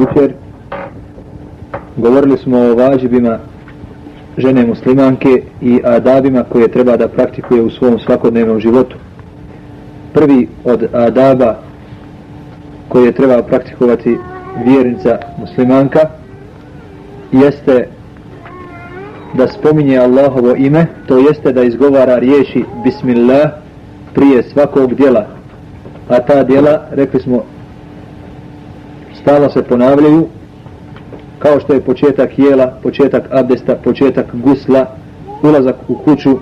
jučer. Govorili smo o važibima žene muslimanke i adabima koje treba da praktikuje u svom svakodnevnom životu. Prvi od adaba koje treba praktikovati vjernica muslimanka jeste da spominje Allahovo ime, to jeste da izgovara riječi Bismillah prije svakog djela. A ta djela, rekli smo, stalo se ponavljaju kao što je početak jela, početak abdesta, početak gusla, ulazak u kuću,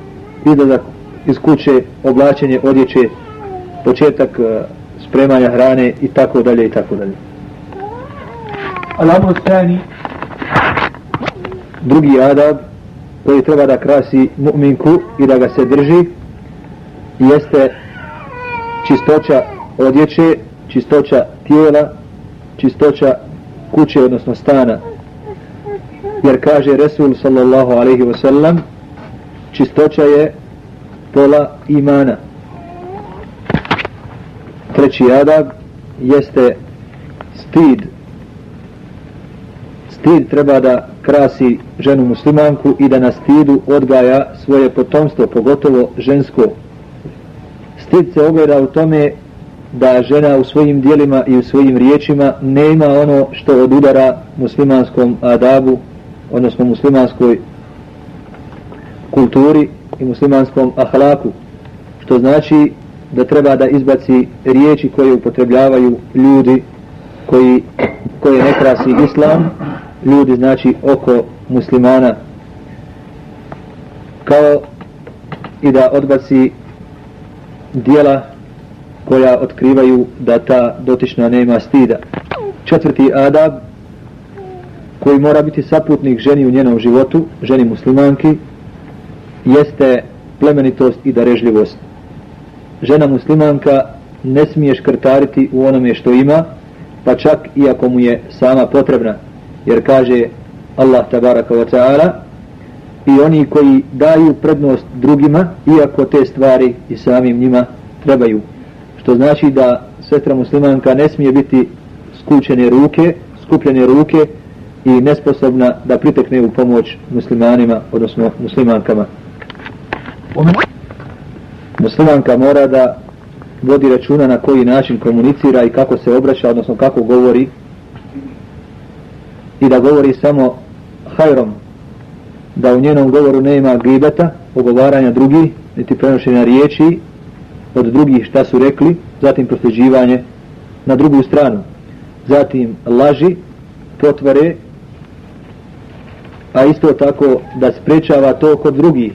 izlazak iz kuće, oblačenje odjeće, početak uh, spremanja hrane i tako dalje i tako dalje. Al-Amru Drugi adab koji treba da krasi mu'minku i da ga se drži jeste čistoća odjeće, čistoća tijela, čistoća kuće, odnosno stana. Jer kaže Resul sallallahu alaihi wa sallam, čistoća je pola imana. Treći adab jeste stid. Stid treba da krasi ženu muslimanku i da na stidu odgaja svoje potomstvo, pogotovo žensko. Stid se ogleda u tome da žena u svojim dijelima i u svojim riječima nema ono što odudara muslimanskom adabu, odnosno muslimanskoj kulturi i muslimanskom ahlaku, što znači da treba da izbaci riječi koje upotrebljavaju ljudi koji, koje ne krasi islam, ljudi znači oko muslimana, kao i da odbaci dijela koja otkrivaju da ta dotična nema stida. Četvrti adab koji mora biti saputnik ženi u njenom životu, ženi muslimanki, jeste plemenitost i darežljivost. Žena muslimanka ne smije škrtariti u onome što ima, pa čak i ako mu je sama potrebna, jer kaže Allah tabaraka wa ta'ala i oni koji daju prednost drugima, iako te stvari i samim njima trebaju što znači da svetra muslimanka ne smije biti skučene ruke, skupljene ruke i nesposobna da pritekne u pomoć muslimanima, odnosno muslimankama. Muslimanka mora da vodi računa na koji način komunicira i kako se obraća, odnosno kako govori i da govori samo hajrom, da u njenom govoru nema gibeta, ogovaranja drugih, niti prenošenja riječi, od drugih šta su rekli, zatim prosljeđivanje na drugu stranu, zatim laži, potvare, a isto tako da sprečava to kod drugih.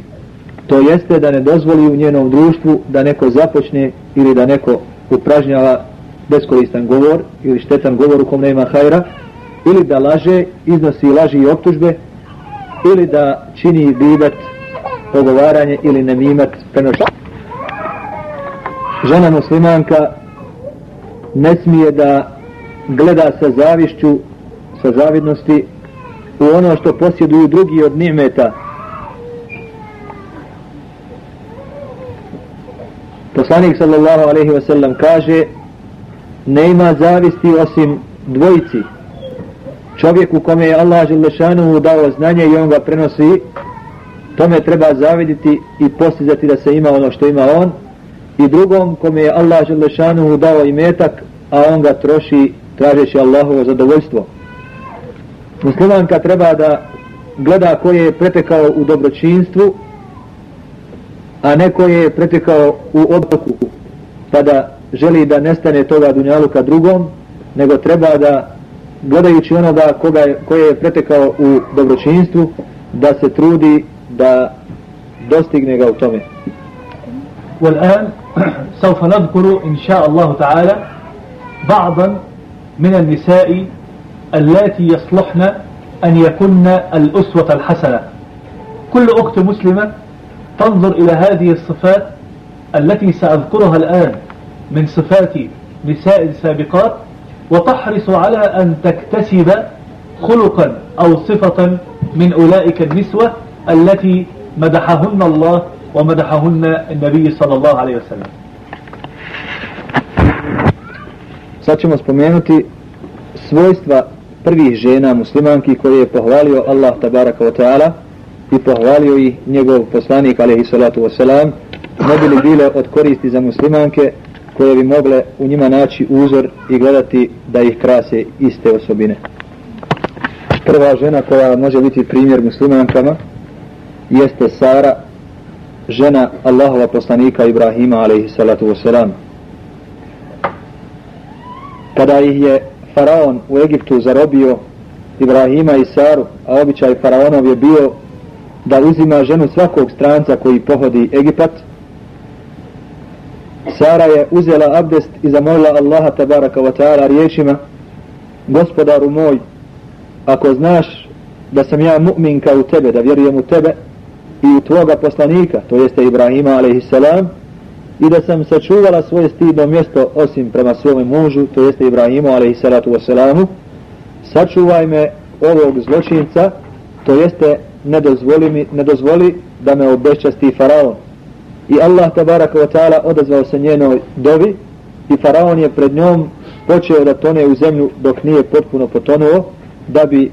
To jeste da ne dozvoli u njenom društvu da neko započne ili da neko upražnjava beskoristan govor ili štetan govor u kom nema hajra, ili da laže, iznosi laži i optužbe, ili da čini bidat, ogovaranje ili nemimat prenošenje žena muslimanka ne smije da gleda sa zavišću, sa zavidnosti u ono što posjeduju drugi od nimeta. Poslanik sallallahu alaihi ve sellem kaže ne ima zavisti osim dvojici. Čovjeku kome je Allah Želešanu dao znanje i on ga prenosi, tome treba zaviditi i postizati da se ima ono što ima on, i drugom kome je Allah Želešanuhu dao imetak, a on ga troši tražeći Allahovo zadovoljstvo. Muslimanka treba da gleda koje je pretekao u dobročinstvu, a ne koje je pretekao u obroku, pa da želi da nestane toga dunjaluka drugom, nego treba da gledajući onoga koga je, koje je pretekao u dobročinstvu, da se trudi da dostigne ga u tome. والآن سوف نذكر إن شاء الله تعالى بعضا من النساء اللاتي يصلحن أن يكن الأسوة الحسنة. كل أخت مسلمة تنظر إلى هذه الصفات التي سأذكرها الآن من صفات نساء السابقات وتحرص على أن تكتسب خلقا أو صفة من أولئك النسوة التي مدحهن الله ومدحهن النبي صلى الله عليه وسلم Sad ćemo spomenuti svojstva prvih žena muslimanki koje je pohvalio Allah tabaraka wa ta'ala i pohvalio ih njegov poslanik alaihi salatu wasalam ne bili bile od koristi za muslimanke koje bi mogle u njima naći uzor i gledati da ih krase iste osobine. Prva žena koja može biti primjer muslimankama jeste Sara, žena Allahova poslanika Ibrahima alaihi salatu wasalam. Kada ih je faraon u Egiptu zarobio Ibrahima i Saru, a običaj faraonov je bio da uzima ženu svakog stranca koji pohodi Egipat, Sara je uzela abdest i zamolila Allaha tabaraka wa ta'ala riječima Gospodaru moj, ako znaš da sam ja mu'minka u tebe, da vjerujem u tebe i u tvoga poslanika, to jeste Ibrahima alaihissalam, i da sam sačuvala svoje stidno mjesto osim prema svome mužu, to jeste Ibrahimu alaihissalatu wassalamu, sačuvaj me ovog zločinca, to jeste ne dozvoli, mi, ne dozvoli da me obešćasti faraon. I Allah tabaraka wa ta'ala odazvao se njenoj dovi i faraon je pred njom počeo da tone u zemlju dok nije potpuno potonuo da bi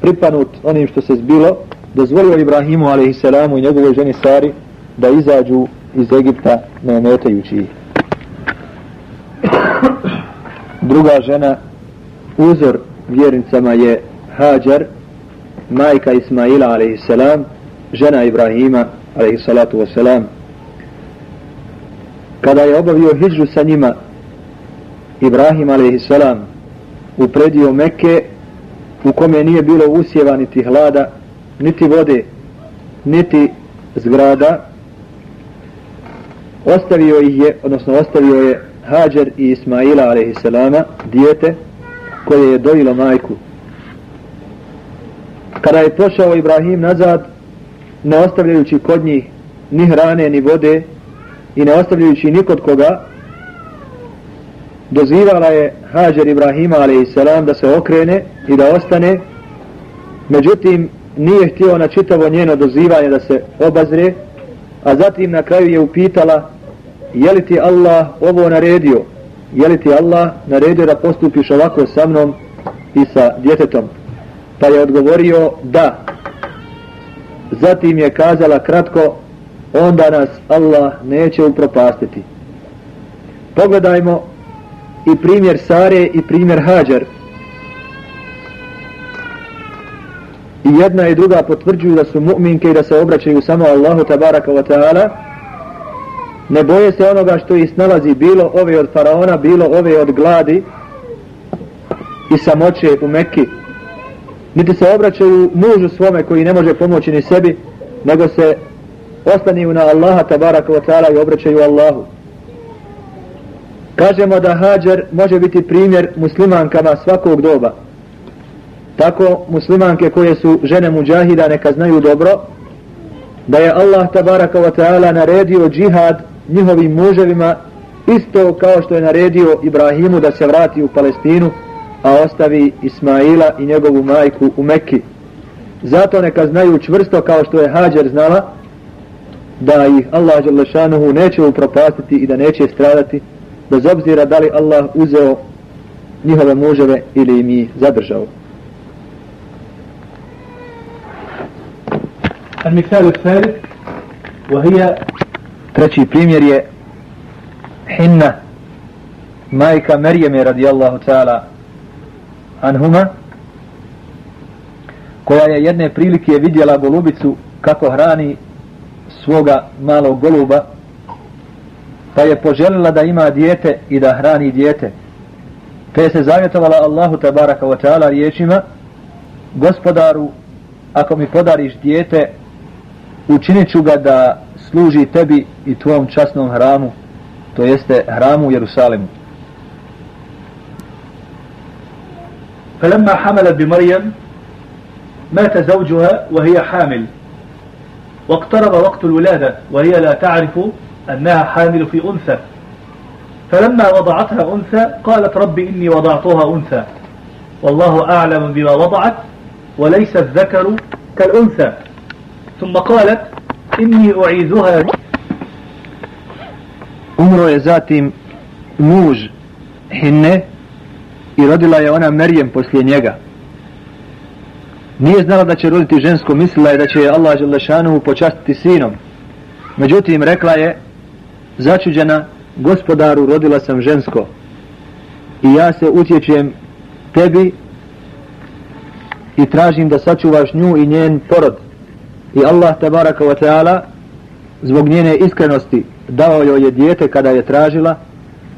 pripanut onim što se zbilo dozvolio Ibrahimu a.s. i njegovoj ženi Sari da izađu iz Egipta ne ometajući ih. Druga žena uzor vjernicama je Hajar majka Ismaila a.s. žena Ibrahima a.s kada je obavio hijđu sa njima Ibrahim a.s. upredio Mekke u kome nije bilo usjeva niti hlada niti vode niti zgrada ostavio ih je odnosno ostavio je Hađer i Ismaila a.s. dijete koje je dojilo majku kada je pošao Ibrahim nazad ne ostavljajući kod njih ni hrane ni vode i ne ostavljajući nikod koga dozivala je Hađer Ibrahima a.s. da se okrene i da ostane međutim nije htio na čitavo njeno dozivanje da se obazre a zatim na kraju je upitala je li ti Allah ovo naredio je li ti Allah naredio da postupiš ovako sa mnom i sa djetetom pa je odgovorio da zatim je kazala kratko onda nas Allah neće upropastiti. Pogledajmo i primjer Sare i primjer Hađar. I jedna i druga potvrđuju da su mu'minke i da se obraćaju samo Allahu tabaraka wa ta'ala. Ne boje se onoga što ih snalazi bilo ove od faraona, bilo ove od gladi i samoće u Mekki. Niti se obraćaju mužu svome koji ne može pomoći ni sebi, nego se ostaniju na Allaha tabaraka wa ta'ala i obraćaju Allahu. Kažemo da hađar može biti primjer muslimankama svakog doba. Tako muslimanke koje su žene muđahida neka znaju dobro da je Allah tabaraka wa ta'ala naredio džihad njihovim muževima isto kao što je naredio Ibrahimu da se vrati u Palestinu a ostavi Ismaila i njegovu majku u Mekki. Zato neka znaju čvrsto kao što je Hađer znala da ih Allah Đalešanuhu neće upropastiti i da neće stradati bez obzira da li Allah uzeo njihove muževe ili im ih zadržao. المثال الثالث وهي treći primjer je Hinna majka Marijeme radijallahu ta'ala anhuma koja je jedne prilike vidjela golubicu kako hrani svoga malog goluba pa je poželila da ima dijete i da hrani dijete te se zavjetovala Allahu tabaraka wa ta'ala riječima gospodaru ako mi podariš dijete učinit ću ga da služi tebi i tvom časnom hramu to jeste hramu u Jerusalimu. فلما حملت بمريم مات زوجها وهي حامل. واقترب وقت الولادة وهي لا تعرف أنها حامل في أنثى. فلما وضعتها أنثى قالت رب إني وضعتها أنثى. والله أعلم بما وضعت وليس الذكر كالأنثى. ثم قالت إني أعيذها Umro je zatim muž Hinne i rodila je ona Merijem poslije njega. nije znala da će roditi žensko, mislila je da će Allah Želešanu počastiti sinom. Međutim, rekla je, začuđena, gospodaru, rodila sam žensko i ja se utječem tebi i tražim da sačuvaš nju i njen porod. I Allah tabaraka wa ta'ala zbog njene iskrenosti dao joj je dijete kada je tražila,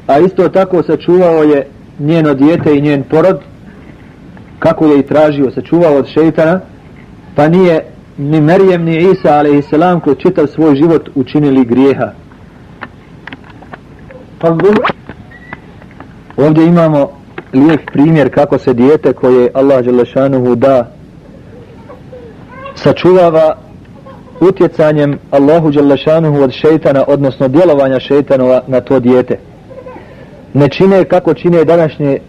a isto tako sačuvao je njeno dijete i njen porod kako je i tražio, sačuvao od šeitana, pa nije ni Merijem ni Isa a.s. kroz čitav svoj život učinili grijeha. Pa Ovdje imamo lijep primjer kako se dijete koje Allah Đelešanuhu da sačuvava utjecanjem Allahu Đalešanuhu od šeitana, odnosno djelovanja šeitanova na to dijete. Ne čine kako čine današnje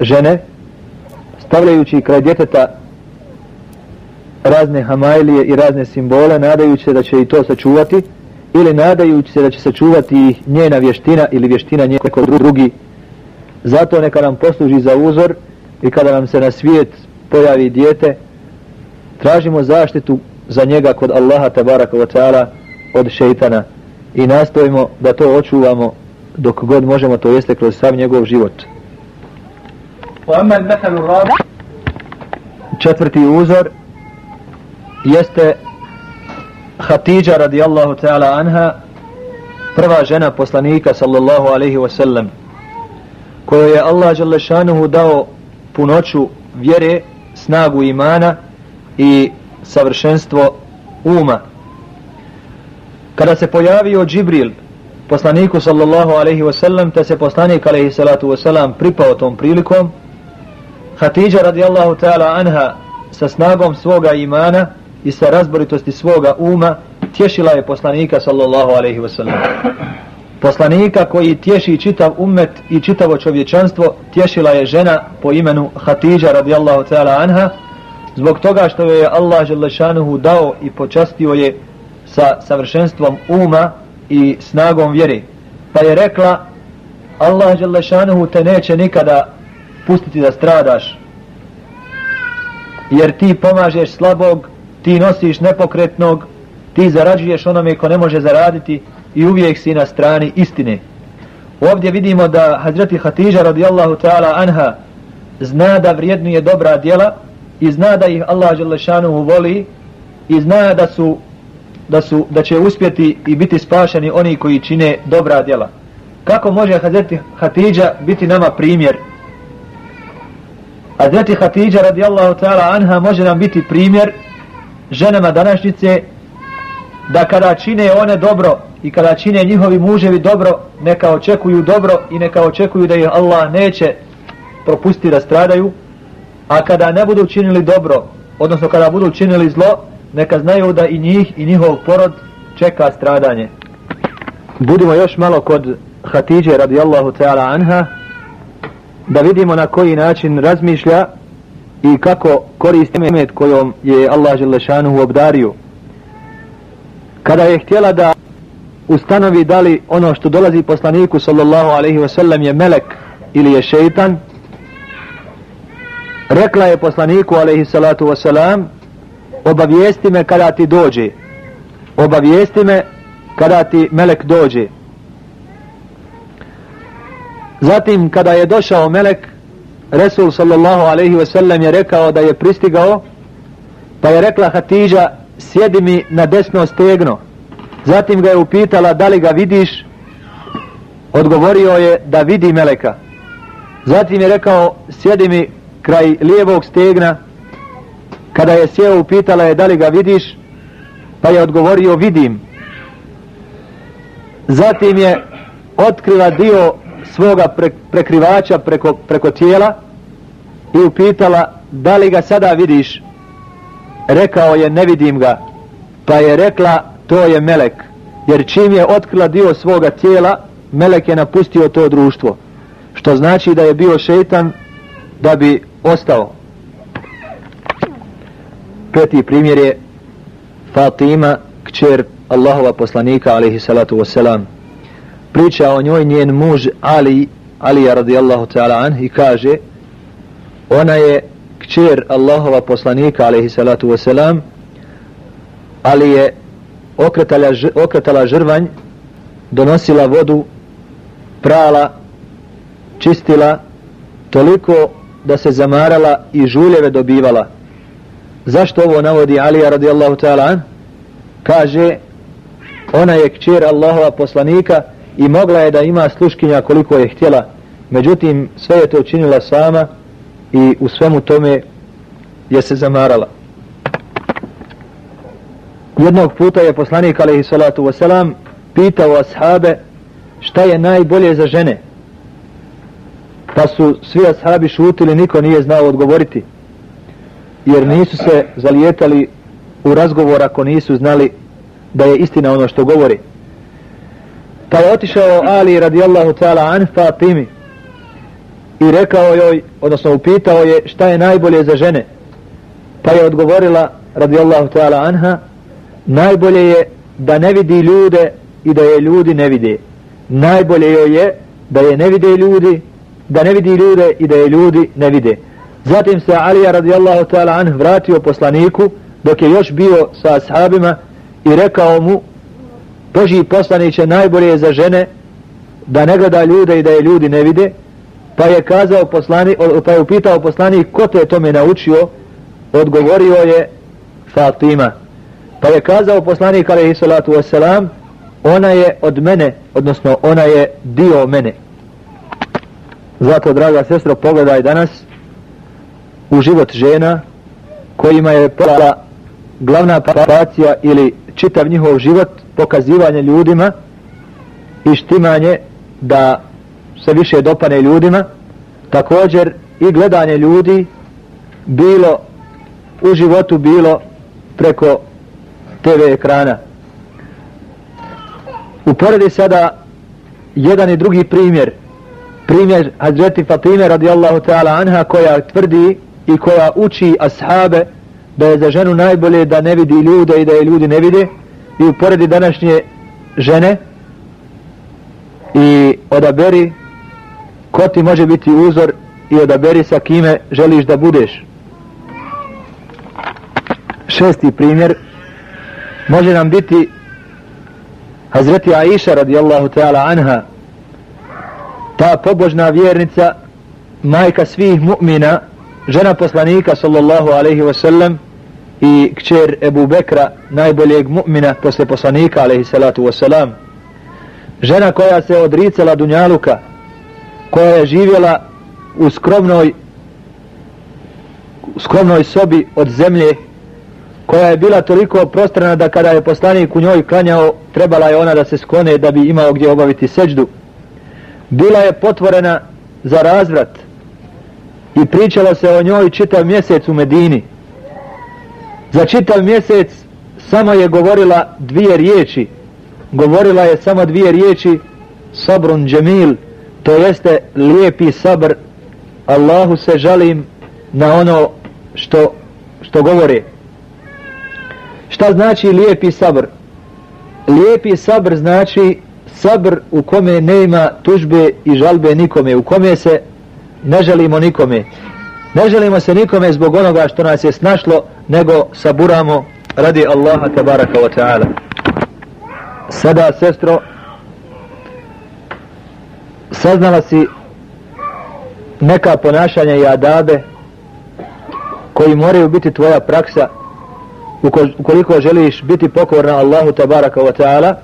žene, stavljajući kraj djeteta razne hamajlije i razne simbole, nadajući se da će i to sačuvati, ili nadajući se da će sačuvati njena vještina ili vještina njeko drugi. Zato neka nam posluži za uzor i kada nam se na svijet pojavi dijete, tražimo zaštitu za njega kod Allaha tabaraka wa ta'ala od šeitana i nastojimo da to očuvamo dok god možemo to jeste kroz sav njegov život. Četvrti uzor jeste Hatidža radijallahu ta'ala anha prva žena poslanika sallallahu alaihi wa sallam koju je Allah Đalešanuhu dao punoću vjere, snagu imana i savršenstvo uma. Kada se pojavio Džibril, poslaniku sallallahu alaihi wasallam, te se poslanik alaihi salatu wasallam pripao tom prilikom, Hatidža radijallahu ta'ala anha sa snagom svoga imana i sa razboritosti svoga uma tješila je poslanika sallallahu alaihi wasallam. Poslanika koji tješi čitav umet i čitavo čovječanstvo tješila je žena po imenu Hatidža radijallahu ta'ala anha zbog toga što je Allah želešanuhu dao i počastio je sa savršenstvom uma i snagom vjere. Pa je rekla Allah želešanuhu te neće nikada pustiti da stradaš jer ti pomažeš slabog ti nosiš nepokretnog ti zarađuješ onome ko ne može zaraditi i uvijek si na strani istine ovdje vidimo da Hazreti Hatidža radijallahu ta'ala anha zna da vrijednuje dobra djela i zna da ih Allah Đelešanuhu voli i zna da su da su da će uspjeti i biti spašeni oni koji čine dobra djela. Kako može Hazreti Hatidža biti nama primjer? Hazreti Hatidža radijallahu ta'ala anha može nam biti primjer ženama današnjice da kada čine one dobro i kada čine njihovi muževi dobro, neka očekuju dobro i neka očekuju da ih Allah neće propustiti da stradaju, a kada ne budu činili dobro, odnosno kada budu činili zlo, neka znaju da i njih i njihov porod čeka stradanje. Budimo još malo kod Hatidje radijallahu ta'ala anha, da vidimo na koji način razmišlja i kako koristi met kojom je Allah Želešanuhu obdario. Kada je htjela da ustanovi da li ono što dolazi poslaniku sallallahu alaihi wasallam je melek ili je šeitan, rekla je poslaniku alaihi salatu wasalam obavijesti me kada ti dođe. Obavijesti me kada ti melek dođe. Zatim kada je došao melek Resul sallallahu alaihi wasallam je rekao da je pristigao pa je rekla Hatidža sjedi mi na desno stegno. Zatim ga je upitala da li ga vidiš? Odgovorio je da vidi meleka. Zatim je rekao sjedi mi kraj lijevog stegna. Kada je sjeo upitala je da li ga vidiš? Pa je odgovorio vidim. Zatim je otkrila dio svoga pre, prekrivača preko, preko tijela i upitala da li ga sada vidiš? Rekao je ne vidim ga. Pa je rekla to je melek. Jer čim je otkrila dio svoga tijela melek je napustio to društvo. Što znači da je bio šeitan da bi ostao. Peti primjer je Fatima, kćer Allahova poslanika, alaihi salatu wasalam. Priča o njoj njen muž Ali, Ali radijallahu ta'ala an, i kaže, ona je kćer Allahova poslanika alaihi salatu wasalam ali je okretala, okretala žrvanj donosila vodu prala čistila toliko da se zamarala i žuljeve dobivala. Zašto ovo navodi Alija radijallahu ta'ala an? Kaže ona je kćer Allahova poslanika i mogla je da ima sluškinja koliko je htjela. Međutim sve je to učinila sama i u svemu tome je se zamarala. Jednog puta je poslanik alaihi salatu wasalam pitao ashabe šta je najbolje za žene pa su svi ashabi šutili niko nije znao odgovoriti. Jer nisu se zalijetali u razgovor ako nisu znali da je istina ono što govori. Pa je otišao Ali radijallahu ta'ala an Fatimi i rekao joj, odnosno upitao je šta je najbolje za žene. Pa je odgovorila radijallahu ta'ala anha najbolje je da ne vidi ljude i da je ljudi ne vide. Najbolje joj je da je ne vide ljudi da ne vidi ljude i da je ljudi ne vide. Zatim se Alija radijallahu ta'ala anh vratio poslaniku dok je još bio sa ashabima i rekao mu Boži poslaniće najbolje je za žene da ne gleda ljude i da je ljudi ne vide. Pa je kazao poslani, pa je upitao poslanik ko te tome naučio? Odgovorio je Fatima. Pa je kazao poslanik alaihi salatu wasalam ona je od mene odnosno ona je dio mene zato draga sestro pogledaj danas u život žena kojima je prva glavna papacija ili čitav njihov život pokazivanje ljudima i štimanje da se više dopane ljudima. Također i gledanje ljudi bilo u životu bilo preko TV ekrana. Uporedi sada jedan i drugi primjer primjer Hazreti Fatime radijallahu ta'ala anha koja tvrdi i koja uči ashabe da je za ženu najbolje da ne vidi ljude i da je ljudi ne vide. I uporedi današnje žene i odaberi ko ti može biti uzor i odaberi sa kime želiš da budeš. Šesti primjer može nam biti Hazreti Aisha radijallahu ta'ala anha ta pobožna vjernica majka svih mu'mina žena poslanika sallallahu alaihi wasallam i kćer Ebu Bekra najboljeg mu'mina posle poslanika alaihi salatu wasallam. žena koja se odricala dunjaluka koja je živjela u skromnoj u skromnoj sobi od zemlje koja je bila toliko prostrana da kada je poslanik u njoj klanjao trebala je ona da se sklone da bi imao gdje obaviti seđdu bila je potvorena za razvrat i pričalo se o njoj čitav mjesec u Medini. Za čitav mjesec samo je govorila dvije riječi. Govorila je samo dvije riječi sabrun džemil to jeste lijepi sabr. Allahu se žalim na ono što što govore. Šta znači lijepi sabr? Lijepi sabr znači sabr u kome nema tužbe i žalbe nikome u kome se ne želimo nikome. Ne želimo se nikome zbog onoga što nas je snašlo nego saburamo radi Allaha tabaraka wa ta'ala. Sada sestro saznala si neka ponašanja i adabe koji moraju biti tvoja praksa ukoliko želiš biti pokorna Allahu tabaraka wa ta'ala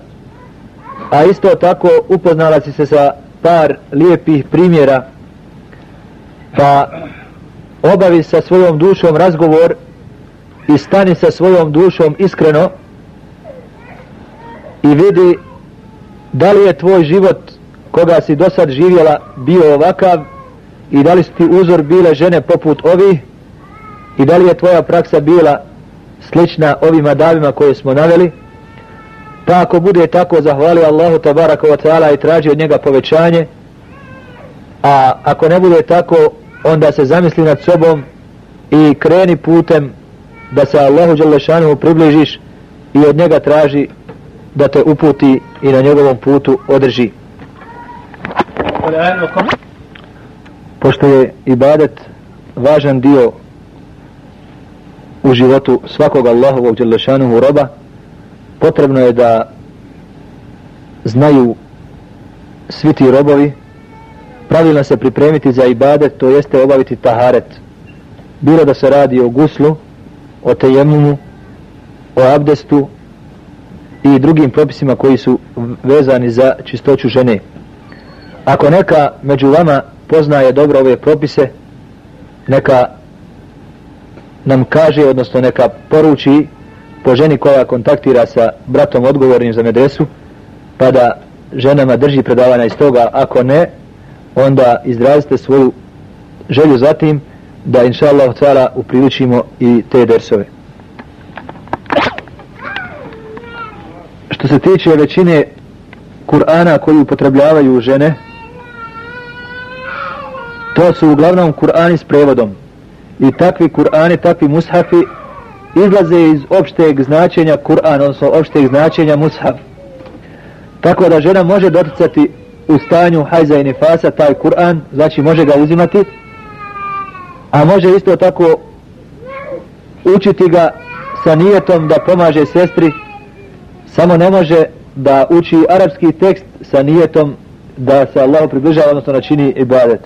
a isto tako upoznala si se sa par lijepih primjera pa obavi sa svojom dušom razgovor i stani sa svojom dušom iskreno i vidi da li je tvoj život koga si do sad živjela bio ovakav i da li si ti uzor bile žene poput ovih i da li je tvoja praksa bila slična ovima davima koje smo naveli pa ako bude tako zahvali Allahu tabaraka wa ta'ala i traži od njega povećanje. A ako ne bude tako onda se zamisli nad sobom i kreni putem da se Allahu Đalešanu približiš i od njega traži da te uputi i na njegovom putu održi. Pošto je ibadet važan dio u životu svakog Allahovog djelešanuhu roba potrebno je da znaju svi ti robovi. Pravilno se pripremiti za ibadet to jeste obaviti taharet. Bilo da se radi o guslu o tejemumu o abdestu i drugim propisima koji su vezani za čistoću žene. Ako neka među vama poznaje dobro ove propise neka nam kaže, odnosno neka poruči po ženi koja kontaktira sa bratom odgovornim za medresu, pa da ženama drži predavanja iz toga, ako ne, onda izrazite svoju želju za tim da inša Allah cara upriličimo i te dersove. Što se tiče većine Kur'ana koji upotrebljavaju žene, to su uglavnom Kur'ani s prevodom i takvi Kur'ani, takvi mushafi izlaze iz opšteg značenja Kur'an, odnosno opšteg značenja mushaf. Tako da žena može doticati u stanju hajza i nifasa taj Kur'an, znači može ga uzimati, a može isto tako učiti ga sa nijetom da pomaže sestri, samo ne može da uči arapski tekst sa nijetom da se Allahu približava, odnosno načini ibadet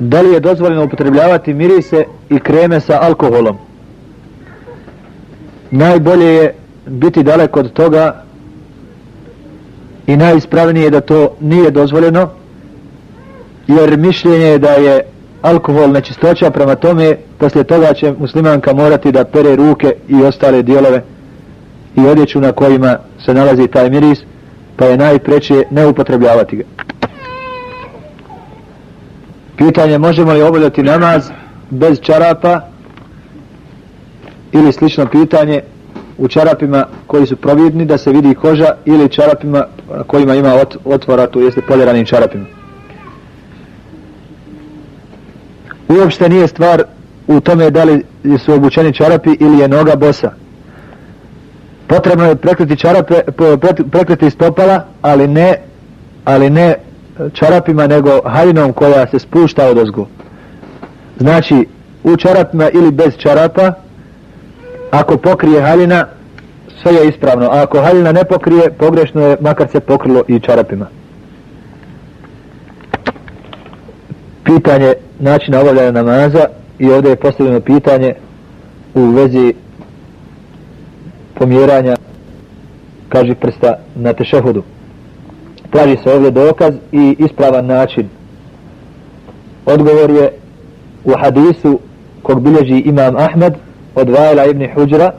da li je dozvoljeno upotrebljavati mirise i kreme sa alkoholom. Najbolje je biti daleko od toga i najispravnije je da to nije dozvoljeno jer mišljenje je da je alkohol nečistoća prema tome poslije toga će muslimanka morati da pere ruke i ostale dijelove i odjeću na kojima se nalazi taj miris pa je najpreće ne upotrebljavati ga. Pitanje možemo li obavljati namaz bez čarapa ili slično pitanje u čarapima koji su providni da se vidi koža ili čarapima na kojima ima otvora, to jeste poljeranim čarapima. Uopšte nije stvar u tome da li su obučeni čarapi ili je noga bosa. Potrebno je prekriti čarape, prekriti stopala, ali ne, ali ne čarapima nego halinom koja se spušta od ozgo. Znači, u čarapima ili bez čarapa, ako pokrije halina, sve je ispravno. A ako halina ne pokrije, pogrešno je, makar se pokrilo i čarapima. Pitanje načina obavljanja namaza i ovdje je postavljeno pitanje u vezi pomjeranja kaži prsta na tešehudu traži se ovdje dokaz i ispravan način. Odgovor je u hadisu kog bilježi imam Ahmed od Vajla ibn Huđra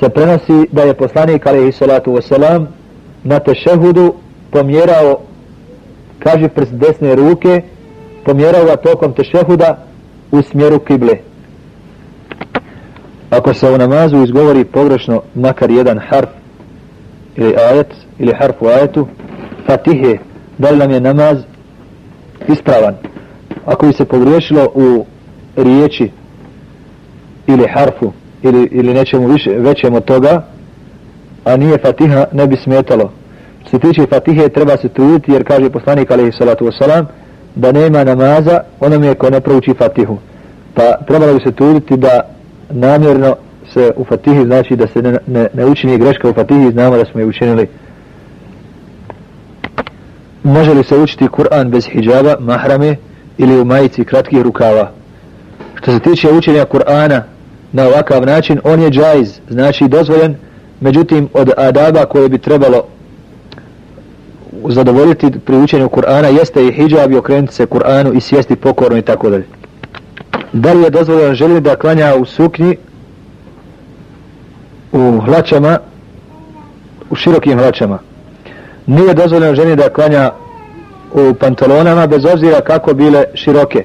se prenosi da je poslanik alaihi salatu wasalam na tešehudu pomjerao kaže prst desne ruke pomjerao ga tokom tešehuda u smjeru kible ako se u namazu izgovori pogrešno makar jedan harf ili ajet ili harf u ajetu fatihe da li nam je namaz ispravan? Ako bi se pogriješilo u riječi ili harfu ili, ili nečemu više, većem od toga a nije fatiha ne bi smetalo. Što se tiče fatihe treba se truditi jer kaže poslanik alaihi salatu wasalam da nema namaza onom je ko ne prouči fatihu. Pa trebalo bi se truditi da namjerno se u fatihi znači da se ne, ne, ne učini greška u fatihi znamo da smo je učinili. Može li se učiti Kur'an bez hijjaba, mahrame ili u majici kratkih rukava? Što se tiče učenja Kur'ana na ovakav način on je džajz, znači dozvoljen međutim od adaba koje bi trebalo zadovoljiti pri učenju Kur'ana jeste i hijab i okrenuti se Kur'anu i sjesti pokorno i tako dalje. Da li je dozvoljeno želi da klanja u suknji u hlačama u širokim hlačama. Nije dozvoljeno ženi da klanja u pantalonama bez obzira kako bile široke.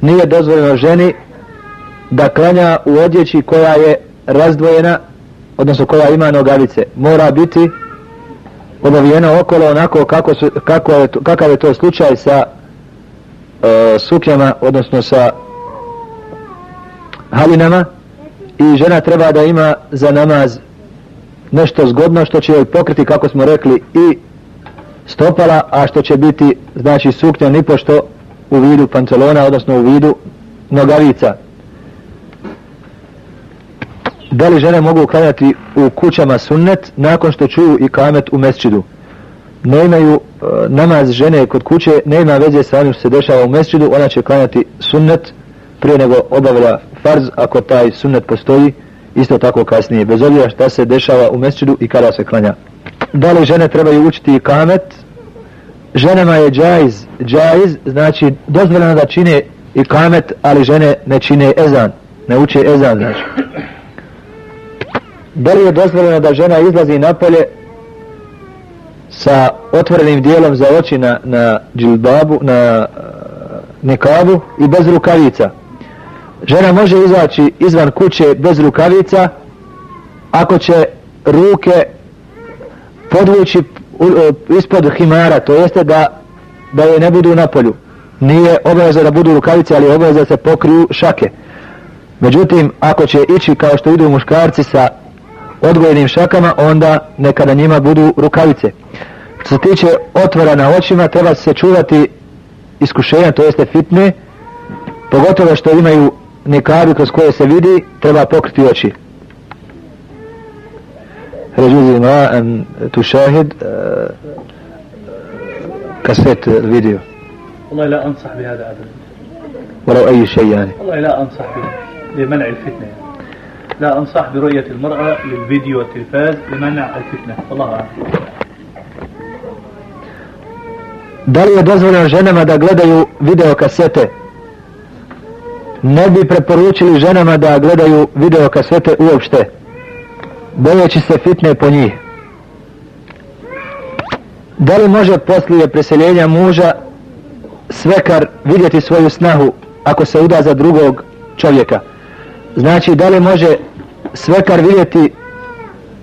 Nije dozvoljeno ženi da klanja u odjeći koja je razdvojena odnosno koja ima nogavice. Mora biti obavijena okolo onako kako su, kako je, kakav je to slučaj sa e, sukljama odnosno sa halinama i žena treba da ima za namaz nešto zgodno što će joj pokriti kako smo rekli i stopala a što će biti znači suknja ni pošto u vidu pantalona odnosno u vidu nogavica. Da li žene mogu klanjati u kućama sunnet nakon što čuju i kamet u mesčidu? Ne imaju e, namaz žene kod kuće, ne ima veze sa onim što se dešava u mesčidu, ona će klanjati sunnet prije nego obavila farz ako taj sunnet postoji, isto tako kasnije, bez obzira šta se dešava u mesčidu i kada se klanja. Da li žene trebaju učiti i kamet? Ženama je džajz, džajz znači dozvoljeno da čine i kamet, ali žene ne čine ezan, ne uče ezan, znači. Da li je dozvoljeno da žena izlazi napolje sa otvorenim dijelom za oči na, na džilbabu, na eh, uh, nekabu i bez rukavica? Žena može izaći izvan kuće bez rukavica ako će ruke podvući e, ispod himara, to jeste da, da je ne budu na polju. Nije obaveza da budu rukavice, ali obaveza da se pokriju šake. Međutim, ako će ići kao što idu muškarci sa odgojenim šakama, onda neka na njima budu rukavice. Što se tiče otvora na očima, treba se čuvati iskušenja, to jeste fitne, pogotovo što imaju nikabi kroz koje se vidi, treba pokriti oči. رجوز ما أن تشاهد كاسيت الفيديو والله لا أنصح بهذا أبدا ولو أي شيء يعني والله لا أنصح به لمنع الفتنة يعني. لا أنصح برؤية المرأة للفيديو والتلفاز لمنع الفتنة والله أعلم Da li je dozvoljeno ženama da gledaju video kasete? Ne bi preporučili ženama da gledaju video kasete uopšte bojeći se fitne po njih. Da li može poslije preseljenja muža svekar vidjeti svoju snahu ako se uda za drugog čovjeka? Znači, da li može svekar vidjeti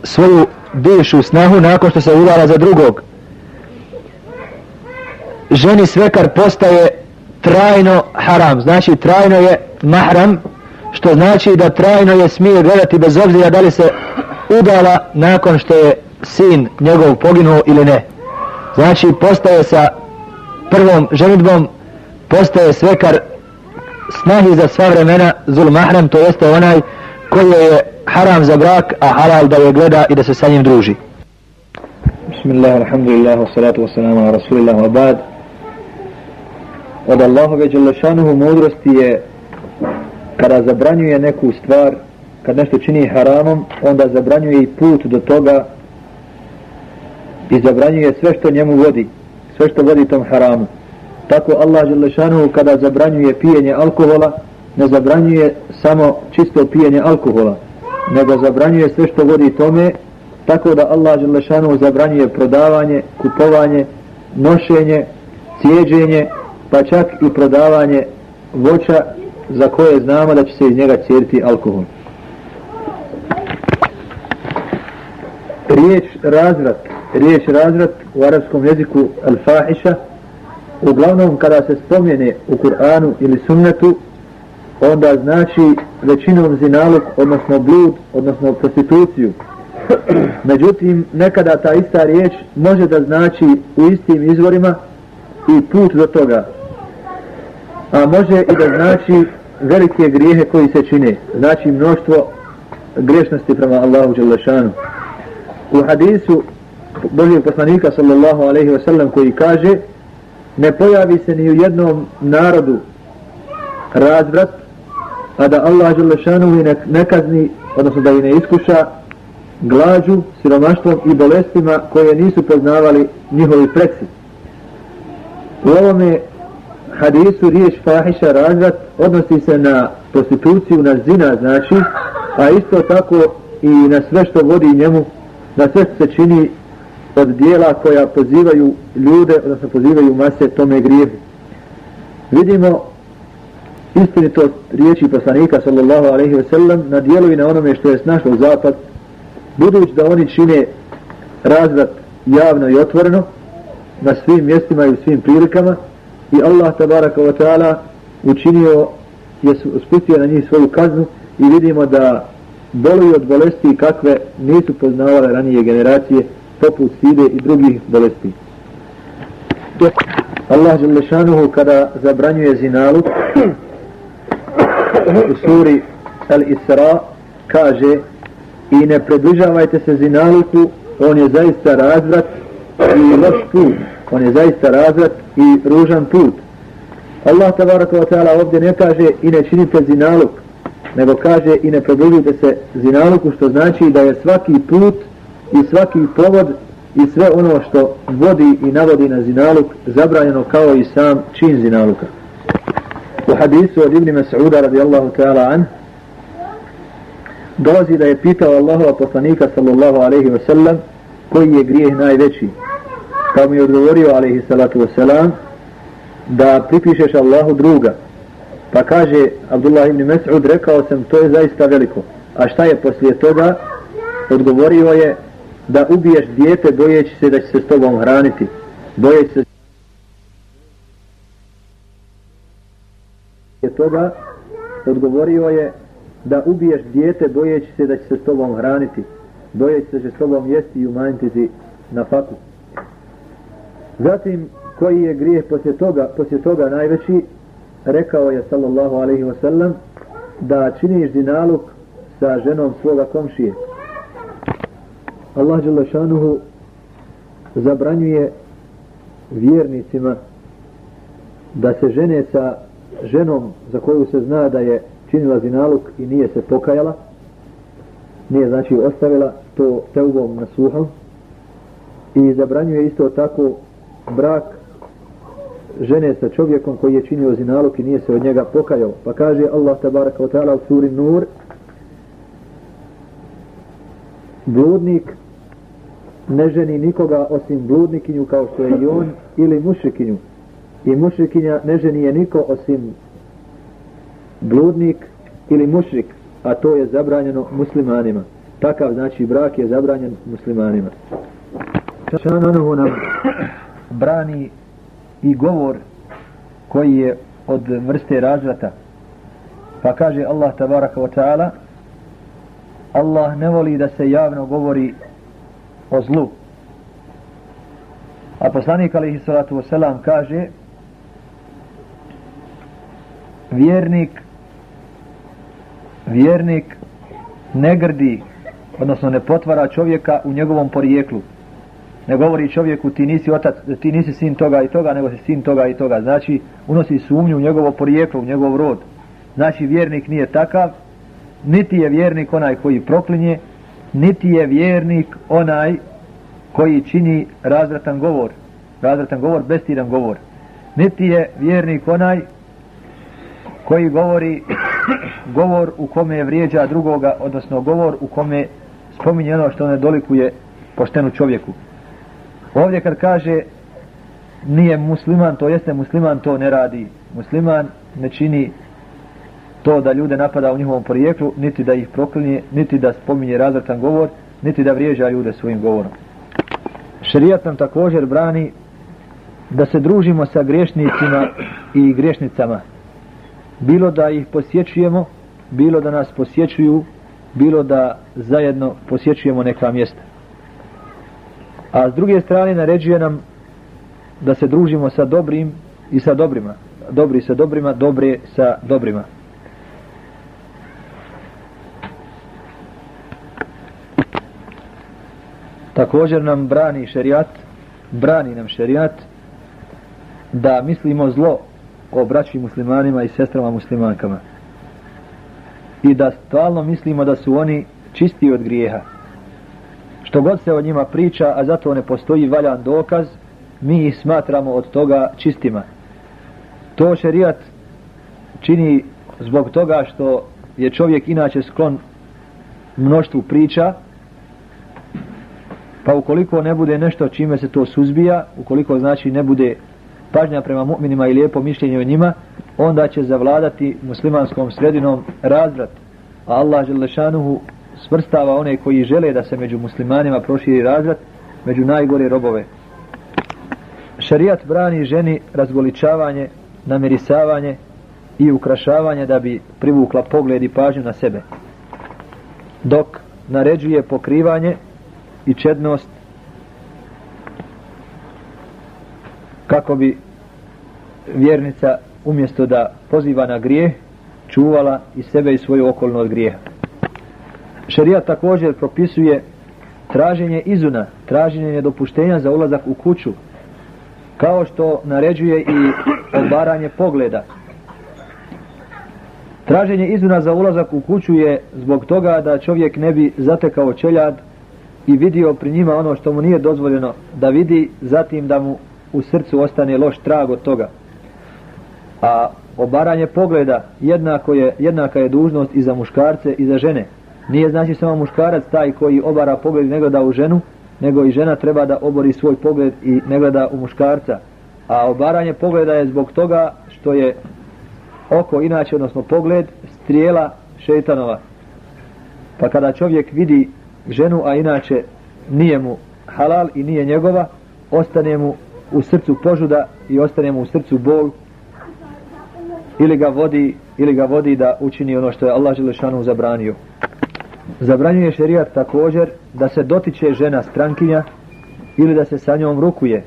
svoju bivšu snahu nakon što se udala za drugog? Ženi svekar postaje trajno haram, znači trajno je mahram, što znači da trajno je smije gledati bez obzira da li se udala nakon što je sin njegov poginuo ili ne. Znači postaje sa prvom ženitbom postaje svekar snahi za sva vremena zul mahram, to jeste onaj koji je haram za brak, a halal da je gleda i da se sa njim druži. Bismillah, alhamdulillah, wassalatu wassalamu, rasulillah abad. Od Allahove Đelešanuhu mudrosti je kada zabranjuje neku stvar kad nešto čini haramom, onda zabranjuje i put do toga i zabranjuje sve što njemu vodi, sve što vodi tom haramu. Tako Allah Đelešanuhu kada zabranjuje pijenje alkohola, ne zabranjuje samo čisto pijenje alkohola, nego zabranjuje sve što vodi tome, tako da Allah Đelešanuhu zabranjuje prodavanje, kupovanje, nošenje, cijeđenje, pa čak i prodavanje voća za koje znamo da će se iz njega cijeriti alkohol. riječ razvrat, riječ razvrat u arapskom jeziku al-fahiša, uglavnom kada se spomene u Kur'anu ili sunnetu, onda znači većinom zinalog, odnosno blud, odnosno prostituciju. Međutim, nekada ta ista riječ može da znači u istim izvorima i put do toga. A može i da znači velike grijehe koji se čine. Znači mnoštvo grešnosti prema Allahu Đelešanu u hadisu Božijeg poslanika sallallahu alaihi wa sallam koji kaže ne pojavi se ni u jednom narodu razvrat a da Allah Đelešanu ne, ne kazni odnosno da i ne iskuša glađu, siromaštvom i bolestima koje nisu poznavali njihovi preci. U ovome hadisu riječ fahiša razvrat odnosi se na prostituciju, na zina znači, a isto tako i na sve što vodi njemu da sve se čini od dijela koja pozivaju ljude, odnosno pozivaju mase tome grijehu. Vidimo istinito riječi poslanika sallallahu alaihi ve sellem na dijelu i na onome što je snašlo zapad, budući da oni čine razvrat javno i otvoreno na svim mjestima i u svim prilikama i Allah tabaraka wa ta'ala učinio je spustio na njih svoju kaznu i vidimo da boluju od bolesti kakve nisu poznavale ranije generacije poput side i drugih bolesti. Allah Đelešanuhu kada zabranjuje zinalu u suri Al-Isra kaže i ne približavajte se zinaluku on je zaista razvrat i loš put on je zaista razvrat i ružan put. Allah tabaraka wa ta'ala ovdje ne kaže i ne činite zinaluk nego kaže i ne približite se zinaluku što znači da je svaki put i svaki povod i sve ono što vodi i navodi na zinaluk zabranjeno kao i sam čin zinaluka. U hadisu od Ibn Mas'uda radijallahu ta'ala an dolazi da je pitao Allahova poslanika sallallahu alaihi wa sallam koji je grijeh najveći pa mi je odgovorio alaihi salatu wasalam, da pripišeš Allahu druga. Pa kaže Abdullah ibn Mas'ud rekao sam to je zaista veliko. A šta je poslije toga? Odgovorio je da ubiješ dijete bojeći se da će se s tobom hraniti. Bojeći se je toga odgovorio je da ubiješ dijete bojeći se da će se s tobom hraniti. Bojeći se da će s tobom jesti i umanjiti ti na faku zatim koji je grijeh poslije toga, poslije toga najveći? Rekao je sallallahu alaihi wasallam da činiš dinaluk sa ženom svoga komšije. Allah Đelešanuhu zabranjuje vjernicima da se žene sa ženom za koju se zna da je činila zinaluk i nije se pokajala nije znači ostavila to teugom na suhom i zabranjuje isto tako brak žene sa čovjekom koji je činio zinalog i nije se od njega pokajao. Pa kaže Allah tabaraka wa ta'ala u suri Nur bludnik ne ženi nikoga osim bludnikinju kao što je i on ili mušikinju. i mušikinja ne ženi je niko osim bludnik ili mušrik a to je zabranjeno muslimanima. Takav znači brak je zabranjen muslimanima. Šanonohu nam brani i govor koji je od vrste razvrata pa kaže Allah tabaraka wa ta'ala Allah ne voli da se javno govori o zlu. A poslanik alaihi salatu wasalam kaže vjernik vjernik ne grdi odnosno ne potvara čovjeka u njegovom porijeklu ne govori čovjeku ti nisi otac ti nisi sin toga i toga nego si sin toga i toga. Znači unosi sumnju u njegovo porijeklo u njegov rod. Znači vjernik nije takav niti je vjernik onaj koji proklinje niti je vjernik onaj koji čini razvratan govor razvratan govor, bestiran govor. Niti je vjernik onaj koji govori govor u kome vrijeđa drugoga odnosno govor u kome spominje ono što ne dolikuje poštenu čovjeku ovdje kad kaže nije musliman to jeste musliman to ne radi musliman ne čini to da ljude napada u njihovom porijeklu, niti da ih proklinje, niti da spominje razvrtan govor, niti da vrijeđa ljude svojim govorom. Šerijat nam također brani da se družimo sa griješnicima i griješnicama. Bilo da ih posjećujemo, bilo da nas posjećuju, bilo da zajedno posjećujemo neka mjesta. A s druge strane naređuje nam da se družimo sa dobrim i sa dobrima. Dobri sa dobrima, dobre sa dobrima. također nam brani šerijat brani nam šerijat da mislimo zlo o braći muslimanima i sestrama muslimankama i da stalno mislimo da su oni čisti od grijeha što god se o njima priča a zato ne postoji valjan dokaz mi ih smatramo od toga čistima to šerijat čini zbog toga što je čovjek inače sklon mnoštvu priča Pa ukoliko ne bude nešto čime se to suzbija, ukoliko znači ne bude pažnja prema mu'minima i lijepo mišljenje o njima, onda će zavladati muslimanskom sredinom razvrat. A Allah Želešanuhu svrstava one koji žele da se među muslimanima proširi razvrat, među najgore robove. Šarijat brani ženi razgoličavanje, namirisavanje i ukrašavanje da bi privukla pogled i pažnju na sebe. Dok naređuje pokrivanje i čednost kako bi vjernica umjesto da poziva na grijeh čuvala i sebe i svoju okolnu od grijeha. Šerijat također propisuje traženje izuna, traženje nedopuštenja za ulazak u kuću, kao što naređuje i odbaranje pogleda. Traženje izuna za ulazak u kuću je zbog toga da čovjek ne bi zatekao čeljad i vidio pri njima ono što mu nije dozvoljeno da vidi, zatim da mu u srcu ostane loš trag od toga. A obaranje pogleda jednako je, jednaka je dužnost i za muškarce i za žene. Nije znači samo muškarac taj koji obara pogled ne gleda u ženu, nego i žena treba da obori svoj pogled i ne gleda u muškarca. A obaranje pogleda je zbog toga što je oko inače, odnosno pogled, strijela šeitanova. Pa kada čovjek vidi ženu, a inače nije mu halal i nije njegova, ostane mu u srcu požuda i ostane mu u srcu bol ili ga vodi ili ga vodi da učini ono što je Allah Želešanu zabranio. Zabranjuje šerijat također da se dotiče žena strankinja ili da se sa njom rukuje.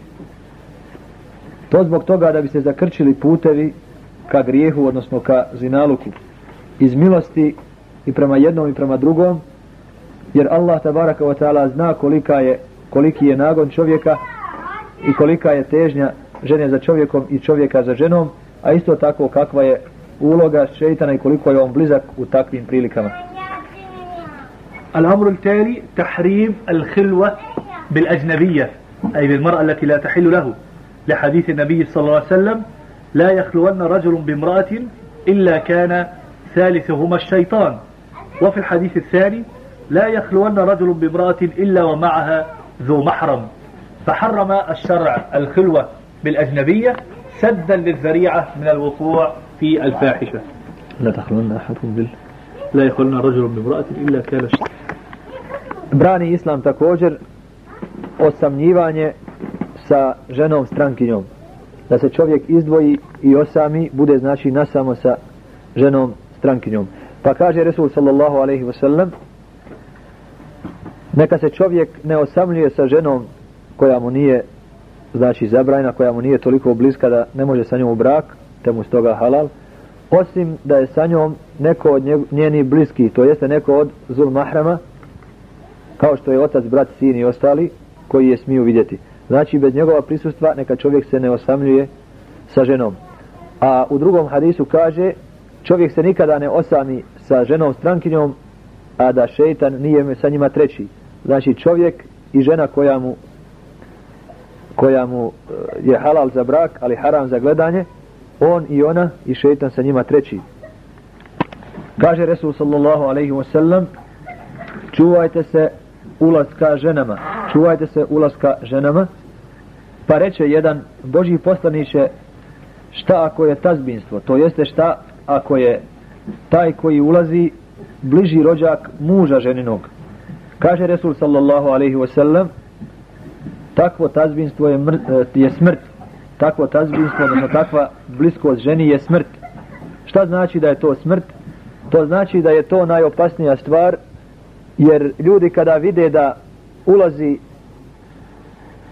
To zbog toga da bi se zakrčili putevi ka grijehu, odnosno ka zinaluku. Iz milosti i prema jednom i prema drugom, jer Allah tabaraka wa ta'ala zna kolika je, koliki je nagon čovjeka i kolika je težnja žene za čovjekom i čovjeka za ženom, a isto tako kakva je uloga šeitana i koliko je on blizak u takvim prilikama. الأمر التالي تحريم الخلوة بالأجنبية أي بالمرأة التي لا تحل له. لحديث النبي صلى الله عليه وسلم لا يخلون رجل بامرأة إلا كان ثالثهما الشيطان. وفي الحديث الثاني لا يخلون رجل بامرأة إلا ومعها ذو محرم. فحرم الشرع الخلوة بالأجنبية سدا للذريعة من الوقوع في الفاحشة. لا تخلون أحدكم بال لا يخلون رجل بامرأة إلا كان شيطان brani islam također osamnjivanje sa ženom strankinjom. Da se čovjek izdvoji i osami bude znači nasamo sa ženom strankinjom. Pa kaže Resul sallallahu alaihi wasallam neka se čovjek ne osamljuje sa ženom koja mu nije znači zabrajna, koja mu nije toliko bliska da ne može sa njom u brak, te mu stoga halal, osim da je sa njom neko od njenih bliski, to jeste neko od zul mahrama, kao što je otac, brat, sin i ostali, koji je smiju vidjeti. Znači, bez njegova prisustva neka čovjek se ne osamljuje sa ženom. A u drugom hadisu kaže, čovjek se nikada ne osami sa ženom strankinjom, a da šeitan nije sa njima treći. Znači, čovjek i žena koja mu koja mu e, je halal za brak, ali haram za gledanje, on i ona i šeitan sa njima treći. Kaže Resul sallallahu alaihi wa sallam, čuvajte se ulaska ženama, čuvajte se ulaska ženama, pa reče jedan Boži poslaniće, šta ako je tazbinstvo, to jeste šta ako je taj koji ulazi bliži rođak muža ženinog. Kaže Resul sallallahu alaihi wasallam takvo tazbinstvo je, mr, e, je smrt. Takvo tazbinstvo, odnosno takva bliskost ženi je smrt. Šta znači da je to smrt? To znači da je to najopasnija stvar, jer ljudi kada vide da ulazi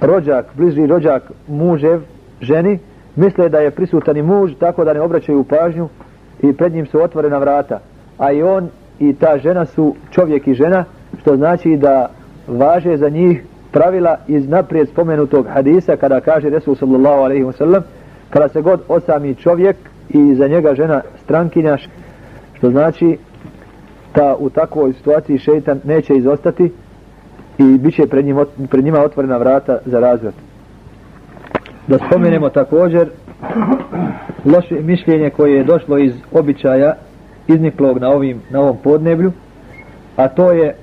rođak, bliži rođak mužev, ženi, misle da je prisutan i muž, tako da ne obraćaju pažnju i pred njim su otvorena vrata. A i on i ta žena su čovjek i žena, što znači da važe za njih pravila iz naprijed spomenutog hadisa kada kaže Resul sallallahu alaihi wa sallam kada se god osami čovjek i za njega žena strankinja što znači da u takvoj situaciji šeitan neće izostati i bit će pred, njim, pred njima otvorena vrata za razvrat. Da spomenemo također loše mišljenje koje je došlo iz običaja izniklog na ovim na ovom podneblju a to je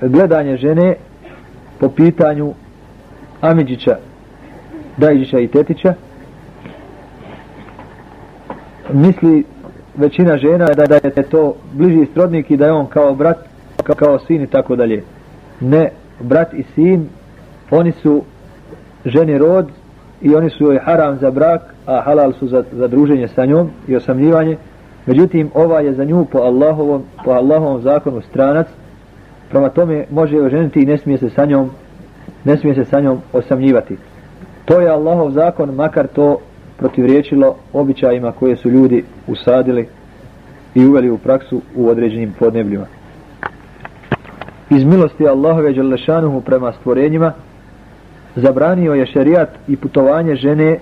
gledanje žene po pitanju Amidžića, Dajđića i Tetića, misli većina žena da, da je to bliži srodnik i da je on kao brat, kao, kao sin i tako dalje. Ne, brat i sin, oni su ženi rod i oni su joj haram za brak, a halal su za, za druženje sa njom i osamljivanje. Međutim, ova je za nju po Allahovom, po Allahovom zakonu stranac, prema tome može joj ženiti i ne smije se sa njom ne smije se sa njom osamljivati to je Allahov zakon makar to protivriječilo običajima koje su ljudi usadili i uveli u praksu u određenim podnebljima. Iz milosti Allahove Đalešanuhu prema stvorenjima zabranio je šerijat i putovanje žene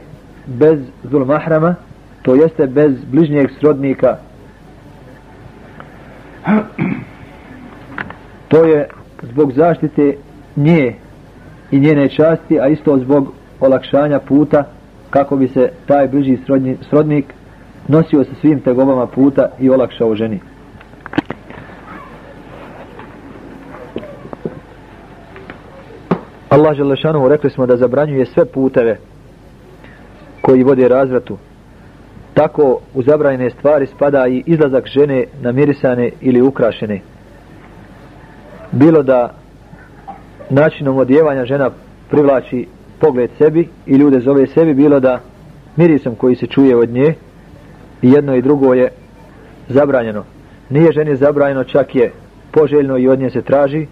bez zulmahrama, to jeste bez bližnjeg srodnika. To je zbog zaštite nje i njene časti, a isto zbog olakšanja puta kako bi se taj bliži srodnik nosio sa svim tegobama puta i olakšao ženi. Allah Želešanovu rekli smo da zabranjuje sve puteve koji vode razvratu. Tako u zabranjene stvari spada i izlazak žene namirisane ili ukrašene. Bilo da načinom odjevanja žena privlači pogled sebi i ljude zove sebi, bilo da mirisom koji se čuje od nje i jedno i drugo je zabranjeno. Nije ženi zabranjeno, čak je poželjno i od nje se traži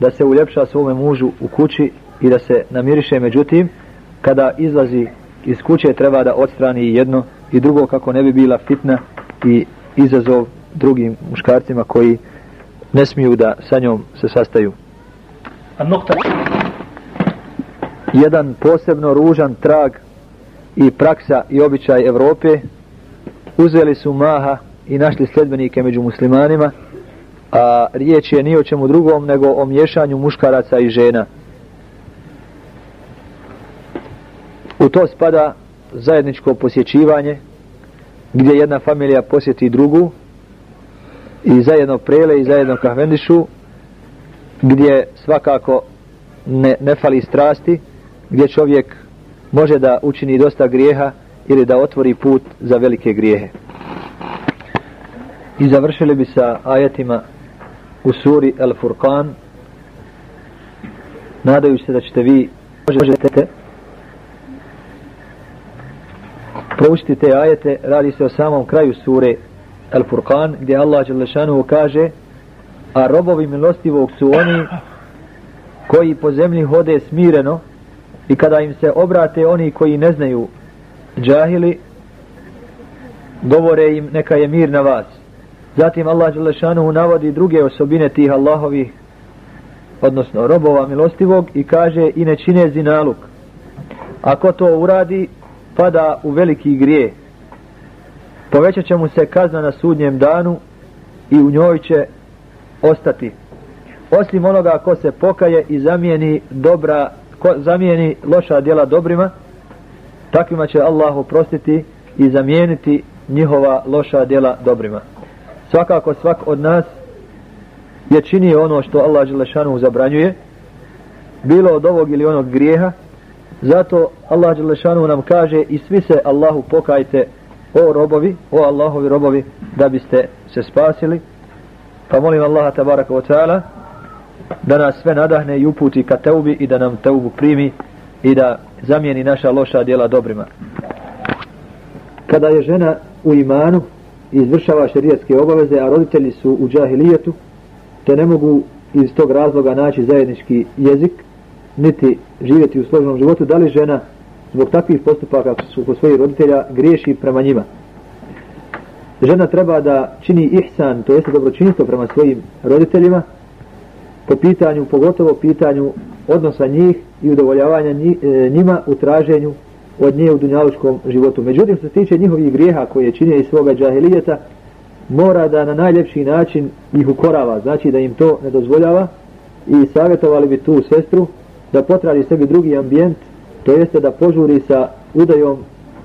da se uljepša svome mužu u kući i da se namiriše, međutim, kada izlazi iz kuće treba da odstrani jedno i drugo kako ne bi bila fitna i izazov drugim muškarcima koji ne smiju da sa njom se sastaju. Jedan posebno ružan trag i praksa i običaj Evrope uzeli su maha i našli sledbenike među muslimanima, a riječ je ni o čemu drugom nego o miješanju muškaraca i žena. U to spada zajedničko posjećivanje, gdje jedna familija posjeti drugu i zajedno prele i zajedno kahvendišu, gdje svakako ne, ne fali strasti, gdje čovjek može da učini dosta grijeha ili da otvori put za velike grijehe. I završili bi sa ajetima u suri El Furqan, nadajući se da ćete vi možete proučiti te ajete, radi se o samom kraju sure El Furqan, gdje Allah Đelešanu kaže a robovi milostivog su oni koji po zemlji hode smireno i kada im se obrate oni koji ne znaju džahili govore im neka je mir na vas. Zatim Allah Đelešanuhu navodi druge osobine tih Allahovih, odnosno robova milostivog i kaže i ne čine zinaluk. Ako to uradi pada u veliki grije. Povećat će mu se kazna na sudnjem danu i u njoj će ostati. Osim onoga ko se pokaje i zamijeni dobra ko zamijeni loša djela dobrima takvima će Allah oprostiti i zamijeniti njihova loša djela dobrima. Svakako svak od nas je činio ono što Allah Đelešanu zabranjuje bilo od ovog ili onog grijeha zato Allah Đelešanu nam kaže i svi se Allahu pokajte o robovi, o Allahovi robovi da biste se spasili. Pa molim Allaha tabaraka wa ta'ala da nas sve nadahne i uputi ka teubi i da nam teubu primi i da zamijeni naša loša djela dobrima. Kada je žena u imanu i izvršava šerijetske obaveze, a roditelji su u džahilijetu, te ne mogu iz tog razloga naći zajednički jezik, niti živjeti u složenom životu, da li žena zbog takvih postupaka su kod svojih roditelja griješi prema njima. Žena treba da čini ihsan, to jeste dobročinstvo prema svojim roditeljima, po pitanju, pogotovo pitanju odnosa njih i udovoljavanja e, njima u traženju od nje u dunjalučkom životu. Međutim, što se tiče njihovih grijeha koje čine iz svoga džahilijeta, mora da na najljepši način ih ukorava, znači da im to ne dozvoljava i savjetovali bi tu sestru da potraži sebi drugi ambijent, to jeste da požuri sa udajom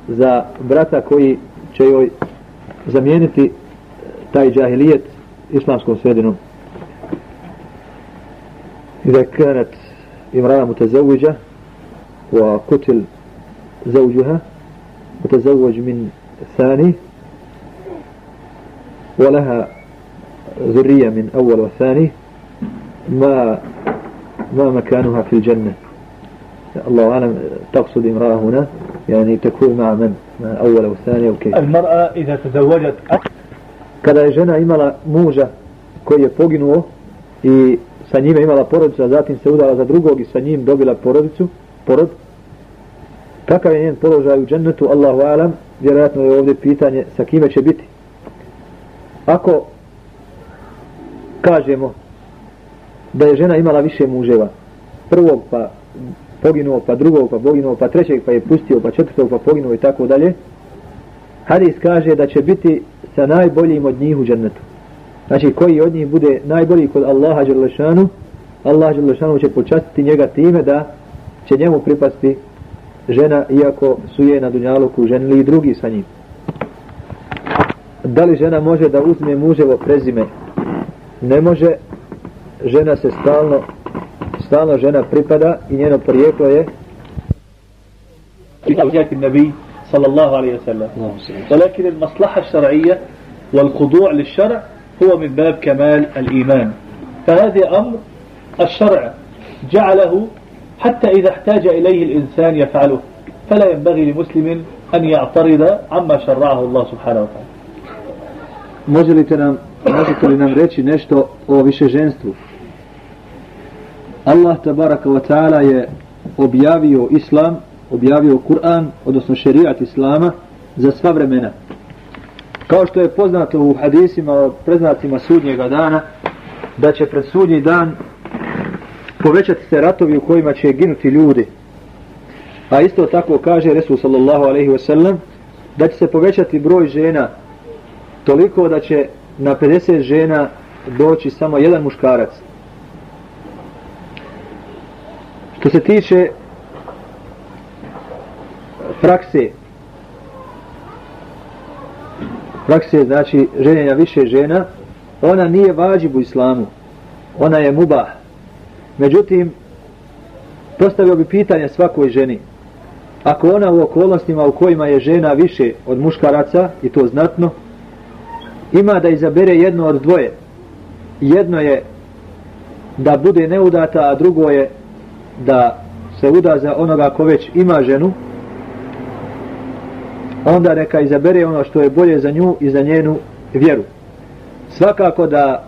za brata koji će joj zamijeniti taj džahilijet islamskom sredinom. إذا كانت امرأة متزوجة وقتل زوجها وتزوج من ثاني ولها ذرية من أول والثاني ما ما مكانها في الجنة؟ الله أعلم تقصد امرأة هنا يعني تكون مع من؟ مع أول والثاني أو كيف؟ المرأة إذا تزوجت kada je žena imala muža koji je poginuo i sa njime imala porodicu, a zatim se udala za drugog i sa njim dobila porodicu, porod. Kakav je njen položaj u džennetu, Allahu alam, vjerojatno je ovdje pitanje sa kime će biti. ako kažemo da je žena imala više muževa, prvog pa poginuo, pa drugog pa poginuo, pa trećeg pa je pustio, pa četvrtog pa poginuo i tako dalje, hadis kaže da će biti sa najboljim od njih u džennetu Znači koji od njih bude najbolji kod Allaha Đerlešanu, Allah Đerlešanu će počastiti njega time da će njemu pripasti žena iako su je na dunjaluku ženili i drugi sa njim. Da li žena može da uzme muževo prezime? Ne može. Žena se stalno stalno žena pripada i njeno porijeklo je حياة النبي صلى الله عليه وسلم ولكن المصلحة الشرعية والخضوع للشرع هو من باب كمال الإيمان فهذا أمر الشرع جعله حتى إذا احتاج إليه الإنسان يفعله فلا ينبغي لمسلم أن يعترض عما شرعه الله سبحانه وتعالى Možete li nam reći nešto o višeženstvu? Allah tabaraka wa ta'ala je objavio islam, objavio Kur'an, odnosno šerijat islama za sva vremena. Kao što je poznato u hadisima o preznacima sudnjega dana, da će pred sudnji dan povećati se ratovi u kojima će ginuti ljudi. A isto tako kaže Resul sallallahu alaihi wa sallam, da će se povećati broj žena toliko da će na 50 žena doći samo jedan muškarac. Što se tiče prakse, prakse znači ženjenja više žena, ona nije vađib u islamu, ona je mubah. Međutim, postavio bi pitanje svakoj ženi, ako ona u okolnostima u kojima je žena više od muškaraca, i to znatno, ima da izabere jedno od dvoje, jedno je da bude neudata, a drugo je da se uda za onoga ko već ima ženu, onda neka izabere ono što je bolje za nju i za njenu vjeru. Svakako da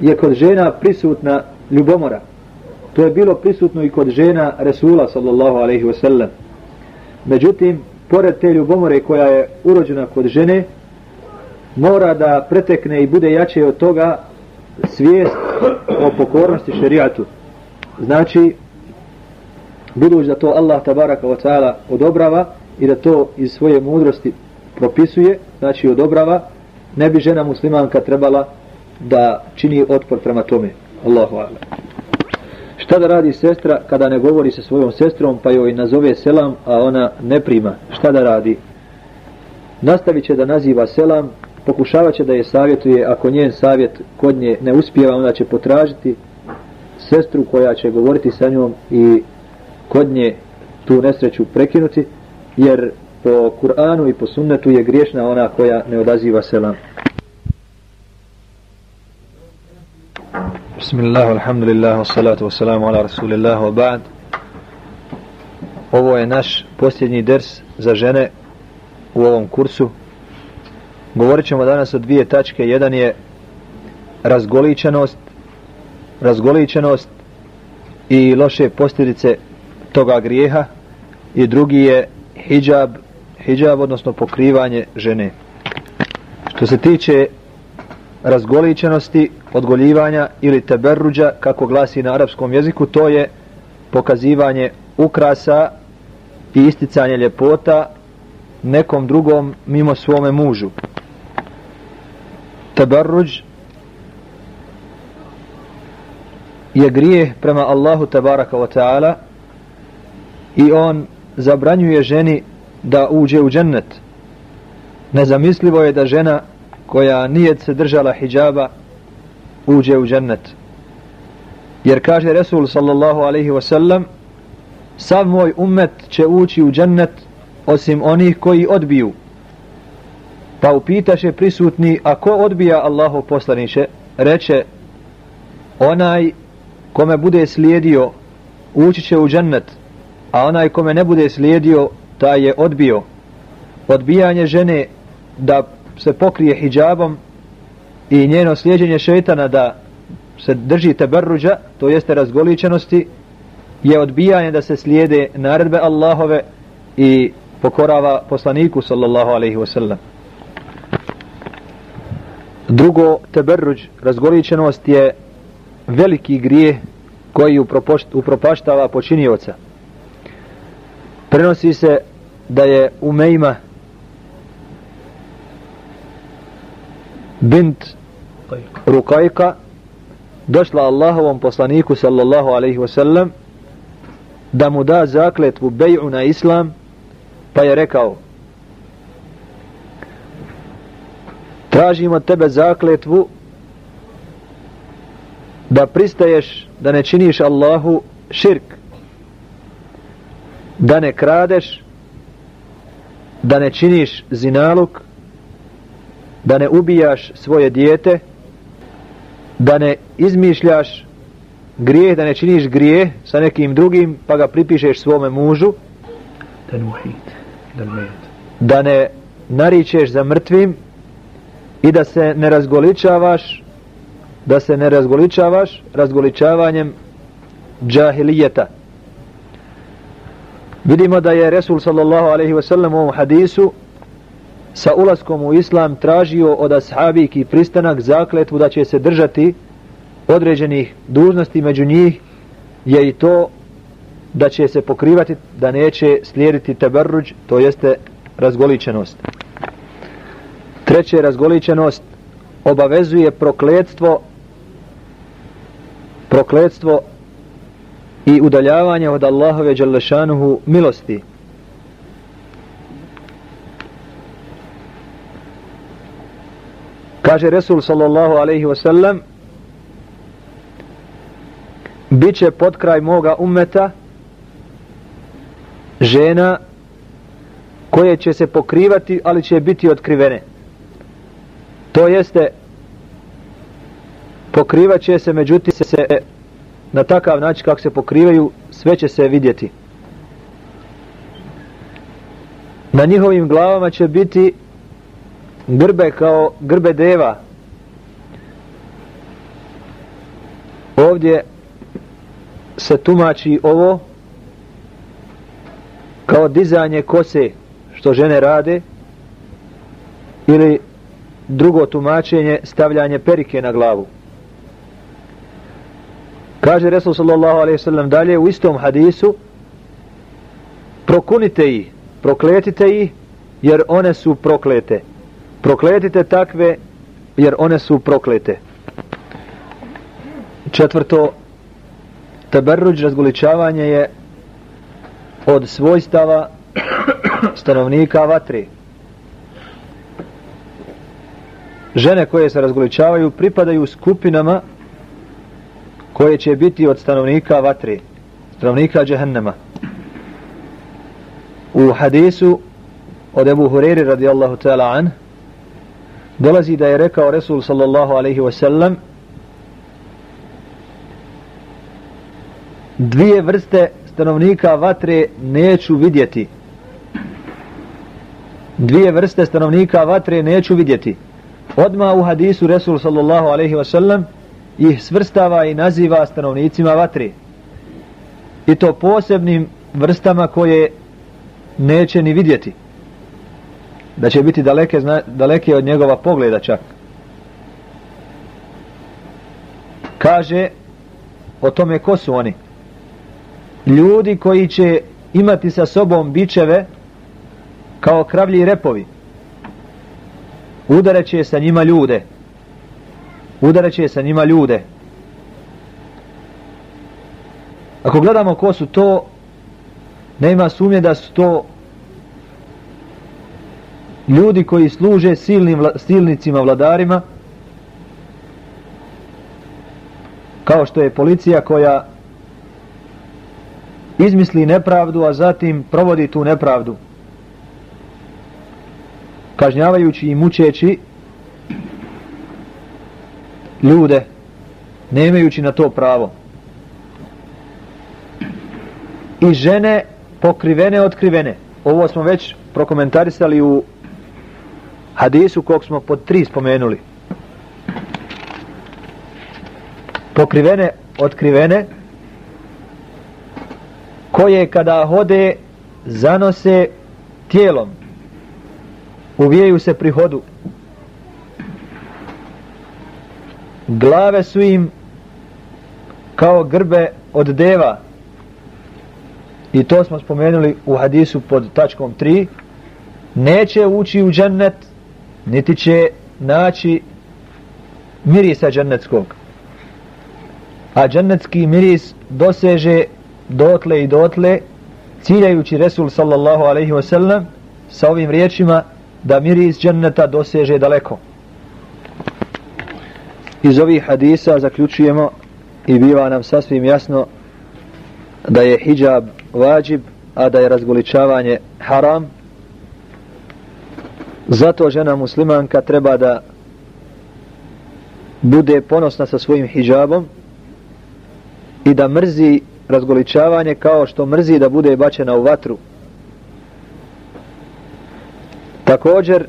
je kod žena prisutna ljubomora. To je bilo prisutno i kod žena Resula sallallahu alaihi wasallam. Međutim, pored te ljubomore koja je urođena kod žene, mora da pretekne i bude jače od toga svijest o pokornosti šerijatu. Znači, budući da to Allah tabaraka wa ta'ala odobrava i da to iz svoje mudrosti propisuje, znači odobrava, ne bi žena muslimanka trebala da čini otpor prema tome. Allahu ala. Šta da radi sestra kada ne govori sa svojom sestrom pa joj nazove selam, a ona ne prima? Šta da radi? Nastavit će da naziva selam, pokušavat će da je savjetuje, ako njen savjet kod nje ne uspijeva, onda će potražiti sestru koja će govoriti sa njom i kod nje tu nesreću prekinuti, jer po Kur'anu i po sunnetu je griješna ona koja ne odaziva selam. Bismillah, alhamdulillah, wassalatu wassalamu ala rasulillah, wa ba'd. Ovo je naš posljednji ders za žene u ovom kursu. Govorit ćemo danas o dvije tačke. Jedan je razgoličenost, razgoličenost i loše posljedice toga grijeha i drugi je hijab, hijab odnosno pokrivanje žene. Što se tiče razgoličenosti, odgoljivanja ili teberruđa, kako glasi na arapskom jeziku, to je pokazivanje ukrasa i isticanje ljepota nekom drugom mimo svome mužu. Teberruđ je grijeh prema Allahu tabaraka wa ta'ala i on zabranjuje ženi da uđe u džennet. Nezamislivo je da žena koja nije se držala hijjaba uđe u džennet. Jer kaže Resul sallallahu alaihi wasallam sav moj umet će ući u džennet osim onih koji odbiju. Pa upitaše prisutni, a ko odbija Allahu poslaniće? Reče, onaj kome bude slijedio ući će u džennet a onaj kome ne bude slijedio, taj je odbio. Odbijanje žene da se pokrije hijabom i njeno slijedjenje šetana da se drži teberruđa, to jeste razgoličenosti, je odbijanje da se slijede naredbe Allahove i pokorava poslaniku sallallahu alaihi wasallam. Drugo, teberruđ, razgoličenost je veliki grije koji upropaštava počinioca. Prenosi se da je Umejma bint Rukajka došla Allahovom poslaniku sallallahu alaihi wasallam da mu da zakletvu beju na islam pa je rekao tražim od tebe zakletvu da pristaješ da ne činiš Allahu širk da ne kradeš da ne činiš zinaluk da ne ubijaš svoje dijete da ne izmišljaš grijeh, da ne činiš grijeh sa nekim drugim pa ga pripišeš svome mužu. Da ne naričeš za mrtvim i da se ne razgoličavaš da se ne razgoličavaš razgoličavanjem džahilijeta vidimo da je Resul sallallahu alaihi ve sellem u ovom hadisu sa ulaskom u islam tražio od ashabiki pristanak zakletvu da će se držati određenih dužnosti među njih je i to da će se pokrivati da neće slijediti teberruđ to jeste razgoličenost. Treće razgoličenost obavezuje prokledstvo prokledstvo i udaljavanje od Allahove Đalešanuhu milosti. Kaže Resul sallallahu alaihi wa sallam Biće pod kraj moga umeta žena koje će se pokrivati ali će biti otkrivene. To jeste pokrivat će se međutim se na takav način kako se pokrivaju sve će se vidjeti. Na njihovim glavama će biti grbe kao grbe deva. Ovdje se tumači ovo kao dizanje kose što žene rade ili drugo tumačenje stavljanje perike na glavu kaže Resul sallallahu alaihi sallam dalje u istom hadisu prokunite ih prokletite ih jer one su proklete. Prokletite takve jer one su proklete. Četvrto taberruđ razgoličavanje je od svojstava stanovnika vatre. Žene koje se razgoličavaju pripadaju skupinama koje će biti od stanovnika vatre stanovnika džehennema. U hadisu od Ebu Hureyri radijallahu ta'ala an dolazi da je rekao Resul sallallahu alaihi wa sallam dvije vrste stanovnika vatre neću vidjeti. Dvije vrste stanovnika vatre neću vidjeti. Odma u hadisu Resul sallallahu alaihi wa sallam ih svrstava i naziva stanovnicima vatre i to posebnim vrstama koje neće ni vidjeti da će biti daleke, zna, daleke od njegova pogleda čak. Kaže o tome ko su oni. Ljudi koji će imati sa sobom bičeve kao kravlji repovi. Udareće sa njima ljude. Udareće sa njima ljude. Ako gledamo ko su to, nema sumnje da su to ljudi koji služe silnim vla, silnicima vladarima kao što je policija koja izmisli nepravdu a zatim provodi tu nepravdu kažnjavajući i mučeći ljude nemajući na to pravo. I žene pokrivene otkrivene. Ovo smo već prokomentarisali u hadisu kog smo pod tri spomenuli. Pokrivene, otkrivene koje kada hode zanose tijelom. Uvijaju se pri hodu. Glave su im kao grbe od deva. I to smo spomenuli u hadisu pod tačkom 3 neće ući u džennet niti će naći mirisa džennetskog. A džennetski miris doseže dotle i dotle ciljajući Resul sallallahu alaihi wasallam sa ovim riječima da miris dženneta doseže daleko iz ovih hadisa zaključujemo i biva nam sasvim jasno da je hijab vađib a da je razgoličavanje haram zato žena muslimanka treba da bude ponosna sa svojim hijabom i da mrzi razgoličavanje kao što mrzi da bude bačena u vatru. Također,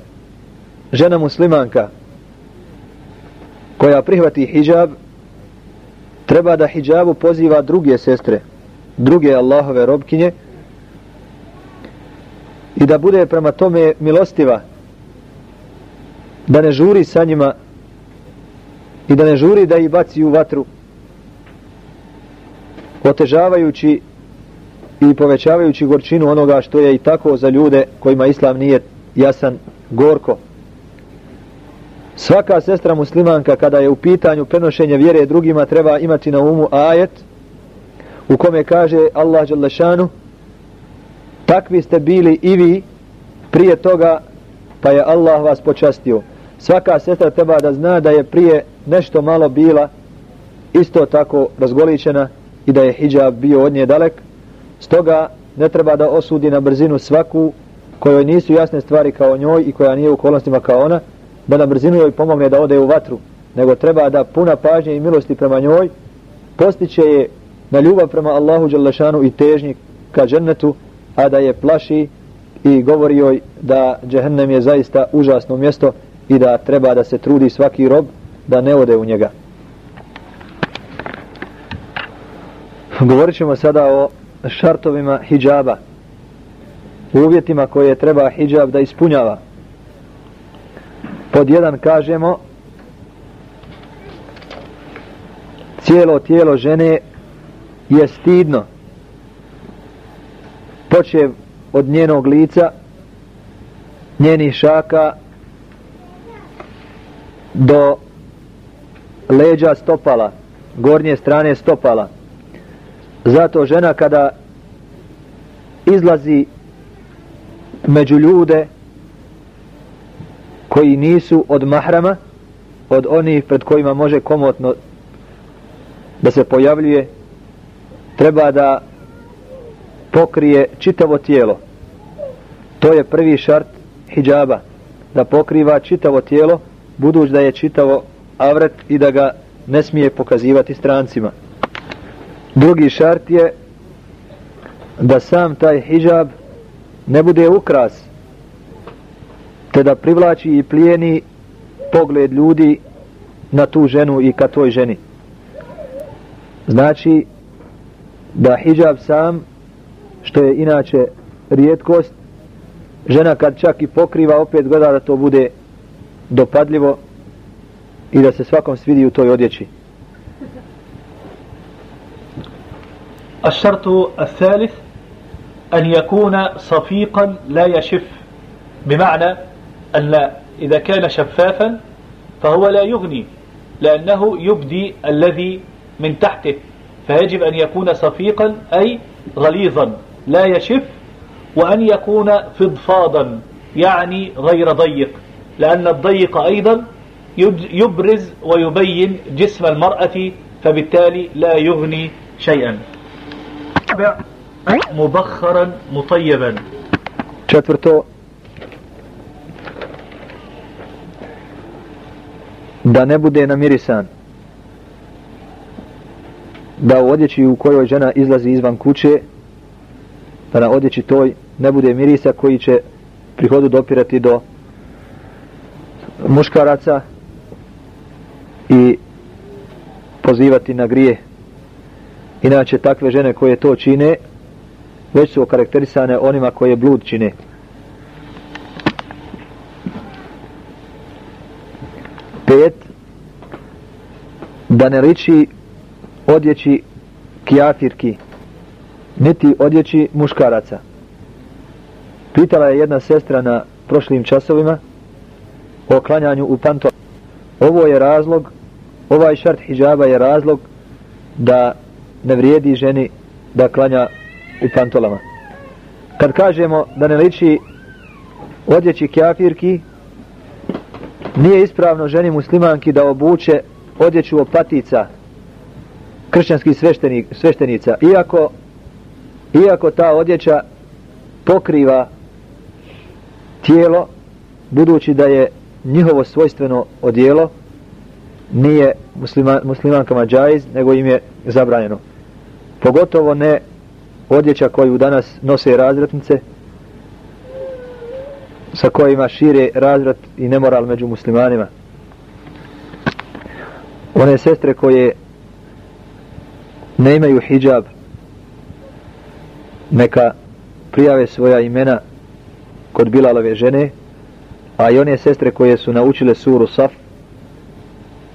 žena muslimanka koja prihvati hijab treba da hijabu poziva druge sestre, druge Allahove robkinje i da bude prema tome milostiva da ne žuri sa njima i da ne žuri da ih baci u vatru otežavajući i povećavajući gorčinu onoga što je i tako za ljude kojima islam nije jasan gorko. Svaka sestra muslimanka kada je u pitanju prenošenje vjere drugima treba imati na umu ajet u kome kaže Allah Đalešanu takvi ste bili i vi prije toga pa je Allah vas počastio. Svaka sestra treba da zna da je prije nešto malo bila isto tako razgoličena i da je hijab bio od nje dalek. Stoga ne treba da osudi na brzinu svaku kojoj nisu jasne stvari kao njoj i koja nije u okolnostima kao ona, da na brzinu joj pomogne da ode u vatru, nego treba da puna pažnje i milosti prema njoj postiće je na ljubav prema Allahu Đalešanu i težnji ka džennetu, a da je plaši i govori joj da džehennem je zaista užasno mjesto i da treba da se trudi svaki rob da ne ode u njega. Govorit ćemo sada o šartovima hijjaba. Uvjetima koje treba hijjab da ispunjava. Pod jedan kažemo cijelo tijelo žene je stidno. Počev od njenog lica, njenih šaka do leđa stopala, gornje strane stopala. Zato žena kada izlazi među ljude koji nisu od mahrama, od onih pred kojima može komotno da se pojavljuje, treba da pokrije čitavo tijelo. To je prvi šart hijjaba, da pokriva čitavo tijelo, budući da je čitavo avret i da ga ne smije pokazivati strancima. Drugi šart je da sam taj hijab ne bude ukras, te da privlači i plijeni pogled ljudi na tu ženu i ka toj ženi. Znači da hijab sam, što je inače rijetkost, žena kad čak i pokriva opet gleda da to bude dopadljivo i da se svakom svidi u toj odjeći. الشرط الثالث أن يكون صفيقا لا يشف بمعنى أن إذا كان شفافا فهو لا يغني لأنه يبدي الذي من تحته فيجب أن يكون صفيقا أي غليظا لا يشف وأن يكون فضفاضا يعني غير ضيق لأن الضيق أيضا يبرز ويبين جسم المرأة فبالتالي لا يغني شيئا. مبخرا مطيبا. Četvrto da ne bude namirisan da u odjeći u kojoj žena izlazi izvan kuće da na odjeći toj ne bude mirisa koji će prihodu dopirati do muškaraca i pozivati na grije Inače, takve žene koje to čine, već su okarakterisane onima koje blud čine. Pet, da ne liči odjeći kijafirki, niti odjeći muškaraca. Pitala je jedna sestra na prošlim časovima o klanjanju u panto. Ovo je razlog, ovaj šart hijjaba je razlog da ne vrijedi ženi da klanja u pantolama. Kad kažemo da ne liči odjeći kjafirki, nije ispravno ženi muslimanki da obuče odjeću opatica kršćanskih sveštenik, sveštenica, iako, iako ta odjeća pokriva tijelo, budući da je njihovo svojstveno odijelo, nije muslima, muslimankama džajz, nego im je zabranjeno. Pogotovo ne odjeća koju danas nose razretnice, sa kojima šire razrat i nemoral među muslimanima. One sestre koje ne imaju hijab, neka prijave svoja imena kod Bilalove žene, a i one sestre koje su naučile suru Saf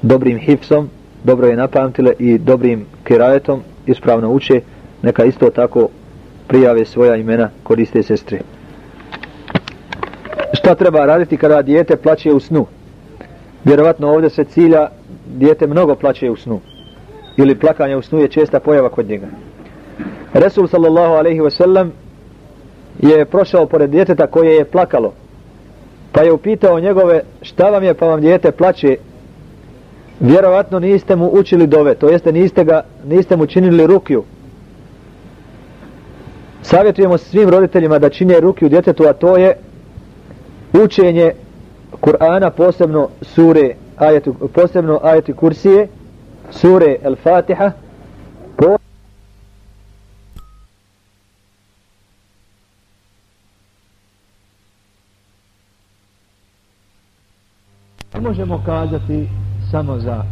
dobrim hifsom, dobro je napamtile i dobrim kirajetom ispravno uče, neka isto tako prijave svoja imena kod iste sestre. Šta treba raditi kada dijete plaće u snu? Vjerovatno ovdje se cilja dijete mnogo plaće u snu. Ili plakanje u snu je česta pojava kod njega. Resul sallallahu alaihi ve sellem je prošao pored djeteta koje je plakalo. Pa je upitao njegove šta vam je pa vam dijete plaće. Vjerovatno niste mu učili dove, to jeste niste, ga, niste mu činili rukju. Savjetujemo svim roditeljima da čine rukju djetetu, a to je učenje Kur'ana, posebno sure, ajetu, posebno ajeti kursije, sure El-Fatiha, po možemo kazati samo za